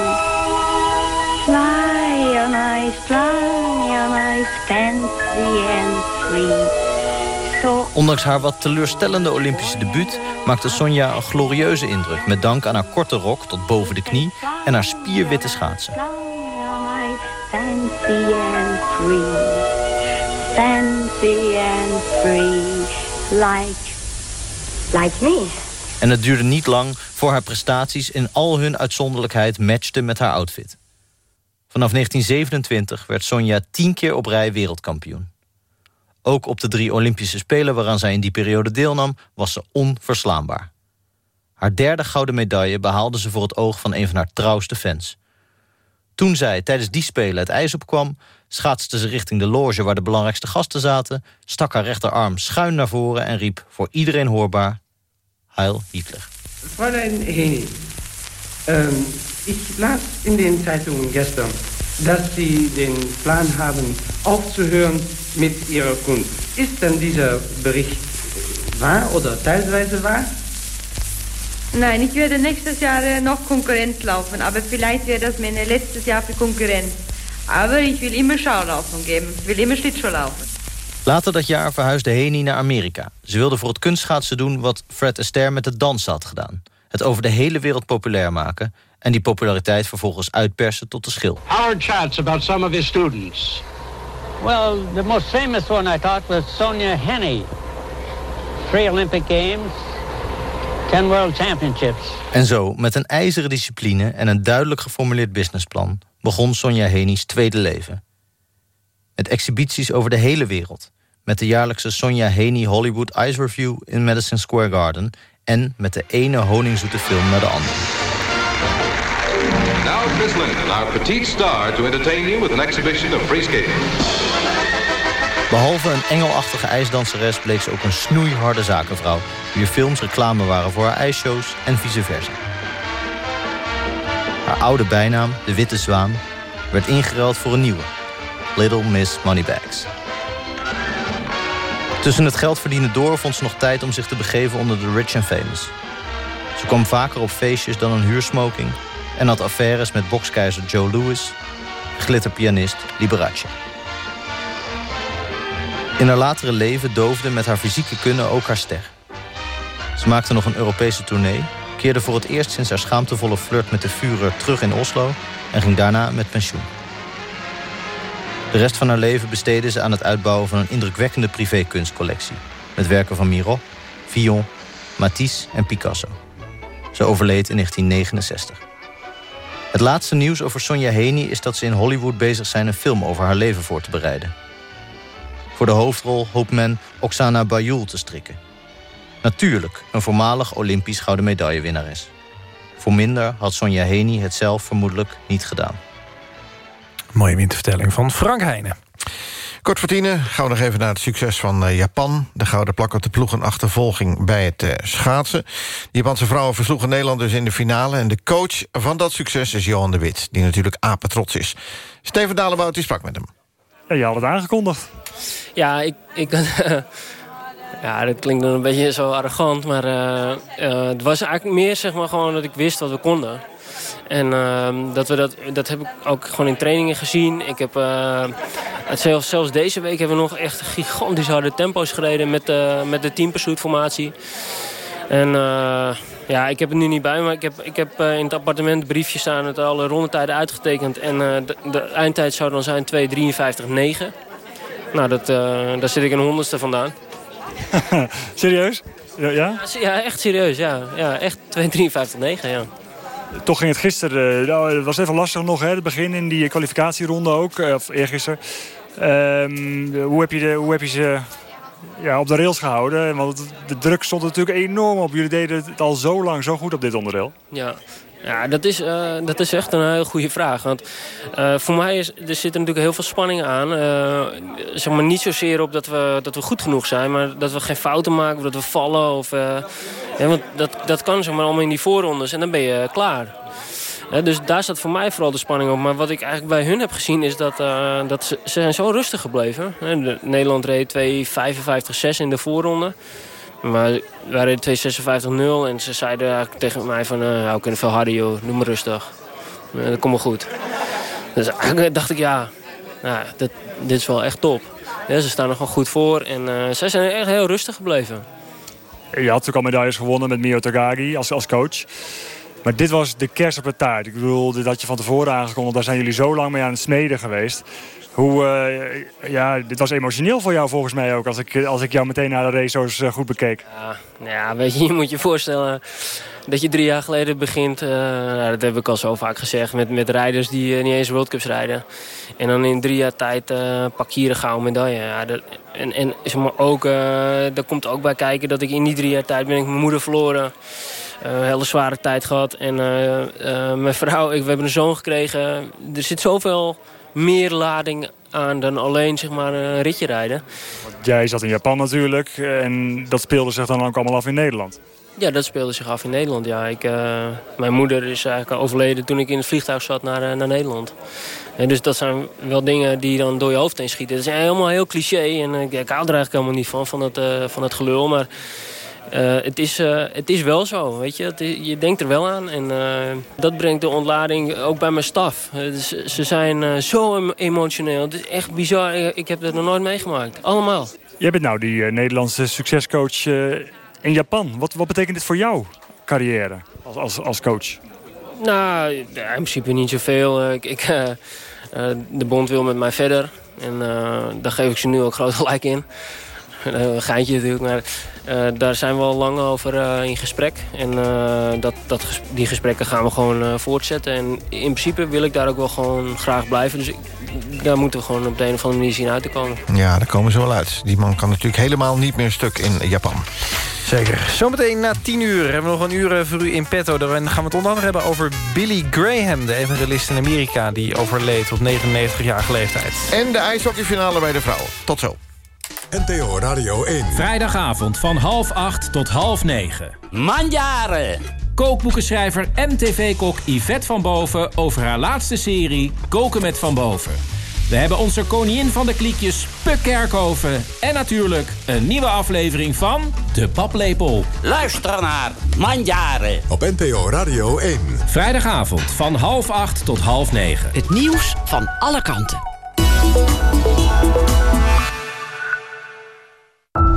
Fly on ice, fly on ice, fancy and free. Ondanks haar wat teleurstellende Olympische debuut... maakte Sonja een glorieuze indruk... met dank aan haar korte rok tot boven de knie... en haar spierwitte schaatsen. fancy and free. Fancy and free. Like, like me. En het duurde niet lang voor haar prestaties in al hun uitzonderlijkheid matchten met haar outfit. Vanaf 1927 werd Sonja tien keer op rij wereldkampioen. Ook op de drie Olympische Spelen waaraan zij in die periode deelnam... was ze onverslaanbaar. Haar derde gouden medaille behaalde ze voor het oog van een van haar trouwste fans. Toen zij tijdens die Spelen het ijs opkwam... schaatste ze richting de loge waar de belangrijkste gasten zaten... stak haar rechterarm schuin naar voren en riep voor iedereen hoorbaar... Heil Hitler. Fräulein Heni, ähm, ich las in den Zeitungen gestern, dass Sie den Plan haben, aufzuhören mit Ihrer Kunst. Ist denn dieser Bericht wahr oder teilweise wahr? Nein, ich werde nächstes Jahr äh, noch Konkurrenz laufen, aber vielleicht wäre das mein letztes Jahr für Konkurrenz. Aber ich will immer Schaulaufen geben, will immer Schlittschuh laufen. Later dat jaar verhuisde Heni naar Amerika. Ze wilde voor het kunstschaatsen doen wat Fred Astaire met het dansen had gedaan. Het over de hele wereld populair maken... en die populariteit vervolgens uitpersen tot de schil. Howard chats about some of his students. Well, the most famous one I thought was Sonia Henney. Three Olympic Games, ten World Championships. En zo, met een ijzeren discipline en een duidelijk geformuleerd businessplan... begon Sonja Heni's tweede leven. Met exhibities over de hele wereld. Met de jaarlijkse Sonja Heni Hollywood Ice Review in Madison Square Garden... en met de ene honingzoete film naar de andere. Now Chris Linden, our petite star, to entertain you with an exhibition of free skating. Behalve een engelachtige ijsdanseres bleek ze ook een snoeiharde zakenvrouw... wier films reclame waren voor haar ijsshows en vice versa. Haar oude bijnaam, de Witte Zwaan, werd ingeruild voor een nieuwe. Little Miss Moneybags. Tussen het geld verdienen door vond ze nog tijd om zich te begeven onder de rich and famous. Ze kwam vaker op feestjes dan een huursmoking... en had affaires met bokskeizer Joe Louis, glitterpianist Liberace. In haar latere leven doofde met haar fysieke kunnen ook haar ster. Ze maakte nog een Europese tournee, keerde voor het eerst sinds haar schaamtevolle flirt met de Führer terug in Oslo en ging daarna met pensioen. De rest van haar leven besteedde ze aan het uitbouwen van een indrukwekkende privékunstcollectie. Met werken van Miro, Villon, Matisse en Picasso. Ze overleed in 1969. Het laatste nieuws over Sonja Heni is dat ze in Hollywood bezig zijn... een film over haar leven voor te bereiden. Voor de hoofdrol hoopt men Oksana Bayul te strikken. Natuurlijk een voormalig Olympisch gouden medaillewinnares. Voor minder had Sonja Heni het zelf vermoedelijk niet gedaan. Mooie wintervertelling van Frank Heijnen. Kort voor tienen gaan we nog even naar het succes van eh, Japan. De gouden plak op de ploegenachtervolging bij het eh, schaatsen. De Japanse vrouwen versloegen Nederland dus in de finale... en de coach van dat succes is Johan de Wit... die natuurlijk apetrots is. Steven Dalebout die sprak met hem. Ja, je had het aangekondigd. Ja, ik... ik (laughs) ja, dat klinkt dan een beetje zo arrogant, maar uh, uh, het was eigenlijk meer zeg maar gewoon dat ik wist wat we konden. En uh, dat, we dat, dat heb ik ook gewoon in trainingen gezien. Ik heb, het zelfs, zelfs deze week hebben we nog echt gigantisch harde tempo's gereden met, met de team pursuit formatie. En ja, ik heb het nu niet bij me, maar ik heb, ik heb in het appartement briefjes staan met alle rondetijden uitgetekend. En de, de eindtijd zou dan zijn 2.53.9. Nou, dat, daar zit ik een honderdste vandaan. (laughs) serieus? Ja, ja? ja? echt serieus. Ja, ja echt 2,53,9. Ja. Toch ging het gisteren... Nou, het was even lastig nog, hè, het begin in die kwalificatieronde ook. Of eergisteren. Um, hoe, heb je de, hoe heb je ze ja, op de rails gehouden? Want de druk stond natuurlijk enorm op. Jullie deden het al zo lang zo goed op dit onderdeel. Ja, Ja, dat is, uh, dat is echt een heel goede vraag. Want uh, voor mij is, er zit er natuurlijk heel veel spanning aan. Uh, zeg maar niet zozeer op dat we, dat we goed genoeg zijn... maar dat we geen fouten maken of dat we vallen. Of, ja, want dat, dat kan zeg maar allemaal in die voorrondes en dan ben je klaar. dus daar staat voor mij vooral de spanning op. Maar wat ik eigenlijk bij hun heb gezien is dat, dat ze, ze zijn zo rustig gebleven. Nederland reed 2.55-6 in de voorronde. Maar wij reden 256-0 en ze zeiden tegen mij van... We kunnen veel harder joh, doe maar rustig. Uh, dat komt wel goed. Dus eigenlijk dacht ik ja, nou, dit, dit is wel echt top. Ze staan er gewoon goed voor en uh, zij zijn echt heel rustig gebleven. Je had natuurlijk al medailles gewonnen met Mio Tagagi als, als coach. Maar dit was de kerst op de taart. Ik bedoel, had je van tevoren aangekondigd. Daar zijn jullie zo lang mee aan het smeden geweest. Hoe, uh, ja, dit was emotioneel voor jou volgens mij ook, als ik, als ik jou meteen na de race eens goed bekeek. Ja, nou ja, weet je, je moet je voorstellen dat je drie jaar geleden begint. Nou, dat heb ik al zo vaak gezegd, met, met rijders die niet eens World Cups rijden. En dan in drie jaar tijd pak je hier een gouden medaille. Ja, dat, en en maar, ook, daar komt ook bij kijken dat ik in die drie jaar tijd ben ik mijn moeder verloren. een hele zware tijd gehad. En mijn vrouw, ik, we hebben een zoon gekregen. Er zit zoveel meer lading aan dan alleen zeg maar, een ritje rijden. Jij zat in Japan natuurlijk en dat speelde zich dan ook allemaal af in Nederland. Ja, dat speelde zich af in Nederland. Ja. Ik, uh, mijn moeder is eigenlijk overleden toen ik in het vliegtuig zat naar, uh, naar Nederland. En dus dat zijn wel dingen die dan door je hoofd heen schieten. Dat is helemaal heel cliché en ik, ik hou er eigenlijk helemaal niet van, van het, uh, van het gelul. Maar uh, het, is, uh, het is wel zo, weet je. Het, je denkt er wel aan. En uh, dat brengt de ontlading ook bij mijn staf. ze zijn zo emotioneel. Het is echt bizar. Ik heb dat nog nooit meegemaakt. Allemaal. Jij bent nou die Nederlandse succescoach in Japan. Wat, wat betekent dit voor jouw carrière als, als, als coach? Nou, in principe niet zoveel. Ik, ik de bond wil met mij verder. En daar geef ik ze nu ook groot gelijk (laughs) in. Een geintje natuurlijk, maar uh, daar zijn we al lang over uh, in gesprek. En uh, dat, dat, die gesprekken gaan we gewoon voortzetten. En in principe wil ik daar ook wel gewoon graag blijven. Dus ik, daar moeten we gewoon op de een of andere manier zien uit te komen. Ja, daar komen ze wel uit. Die man kan natuurlijk helemaal niet meer stuk in Japan. Zeker. Zometeen na 10 uur hebben we nog een uur voor u in petto. Dan gaan we het onder andere hebben over Billy Graham... de evangelist in Amerika die overleed op 99-jarige leeftijd. En de ijshockeyfinale bij de vrouwen. Tot zo. NTO Radio 1. Vrijdagavond van half acht tot half negen. Manjaren. Kookboekenschrijver en tv-kok Yvette van Boven... over haar laatste serie Koken met Van Boven. We hebben onze koningin van de kliekjes, Puk Kerkhoven... en natuurlijk een nieuwe aflevering van De Paplepel. Luister naar Manjaren. Op NPO Radio 1. Vrijdagavond van half acht tot half negen. Het nieuws van alle kanten.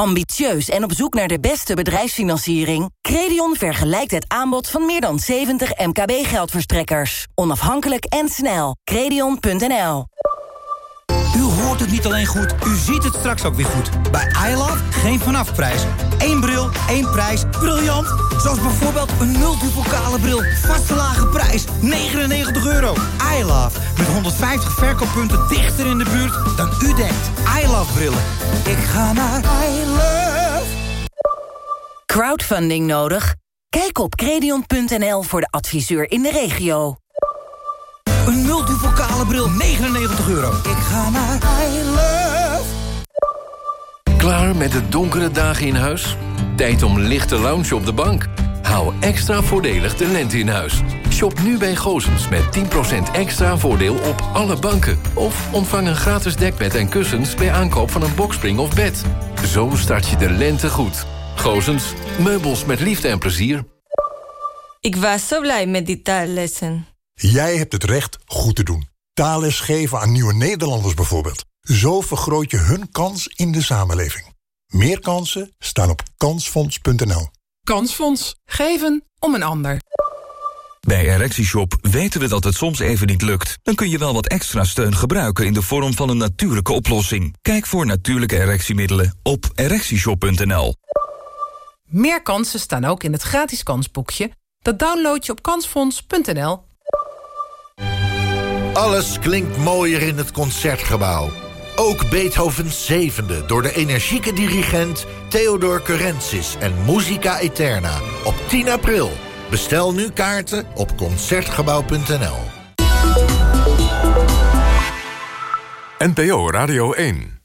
Ambitieus en op zoek naar de beste bedrijfsfinanciering? Credion vergelijkt het aanbod van meer dan 70 MKB-geldverstrekkers. Onafhankelijk en snel. Credion.nl hoort het niet alleen goed, u ziet het straks ook weer goed. Bij iLove geen vanafprijs. Eén bril, één prijs. Briljant! Zoals bijvoorbeeld een multipokale bril. Vaste lage prijs, 99 euro. iLove, met 150 verkooppunten dichter in de buurt dan u denkt. iLove brillen. Ik ga naar iLove. Crowdfunding nodig? Kijk op credion.nl voor de adviseur in de regio. Een multivocale bril, 99 euro. Ik ga naar iLove. Klaar met de donkere dagen in huis? Tijd om lichte lounge op de bank? Hou extra voordelig de lente in huis. Shop nu bij Gozens met 10% extra voordeel op alle banken. Of ontvang een gratis dekbed en kussens bij aankoop van een bokspring of bed. Zo start je de lente goed. Gozens, meubels met liefde en plezier. Ik was zo blij met die taallessen. Jij hebt het recht goed te doen. Taalles geven aan nieuwe Nederlanders bijvoorbeeld. Zo vergroot je hun kans in de samenleving. Meer kansen staan op kansfonds.nl. Kansfonds. Geven om een ander. Bij ErectieShop weten we dat het soms even niet lukt. Dan kun je wel wat extra steun gebruiken in de vorm van een natuurlijke oplossing. Kijk voor natuurlijke erectiemiddelen op ErectieShop.nl. Meer kansen staan ook in het gratis kansboekje. Dat download je op kansfonds.nl. Alles klinkt mooier in het Concertgebouw. Ook Beethovens zevende door de energieke dirigent Theodor Curensis en Musica Eterna op 10 april. Bestel nu kaarten op Concertgebouw.nl. NPO Radio 1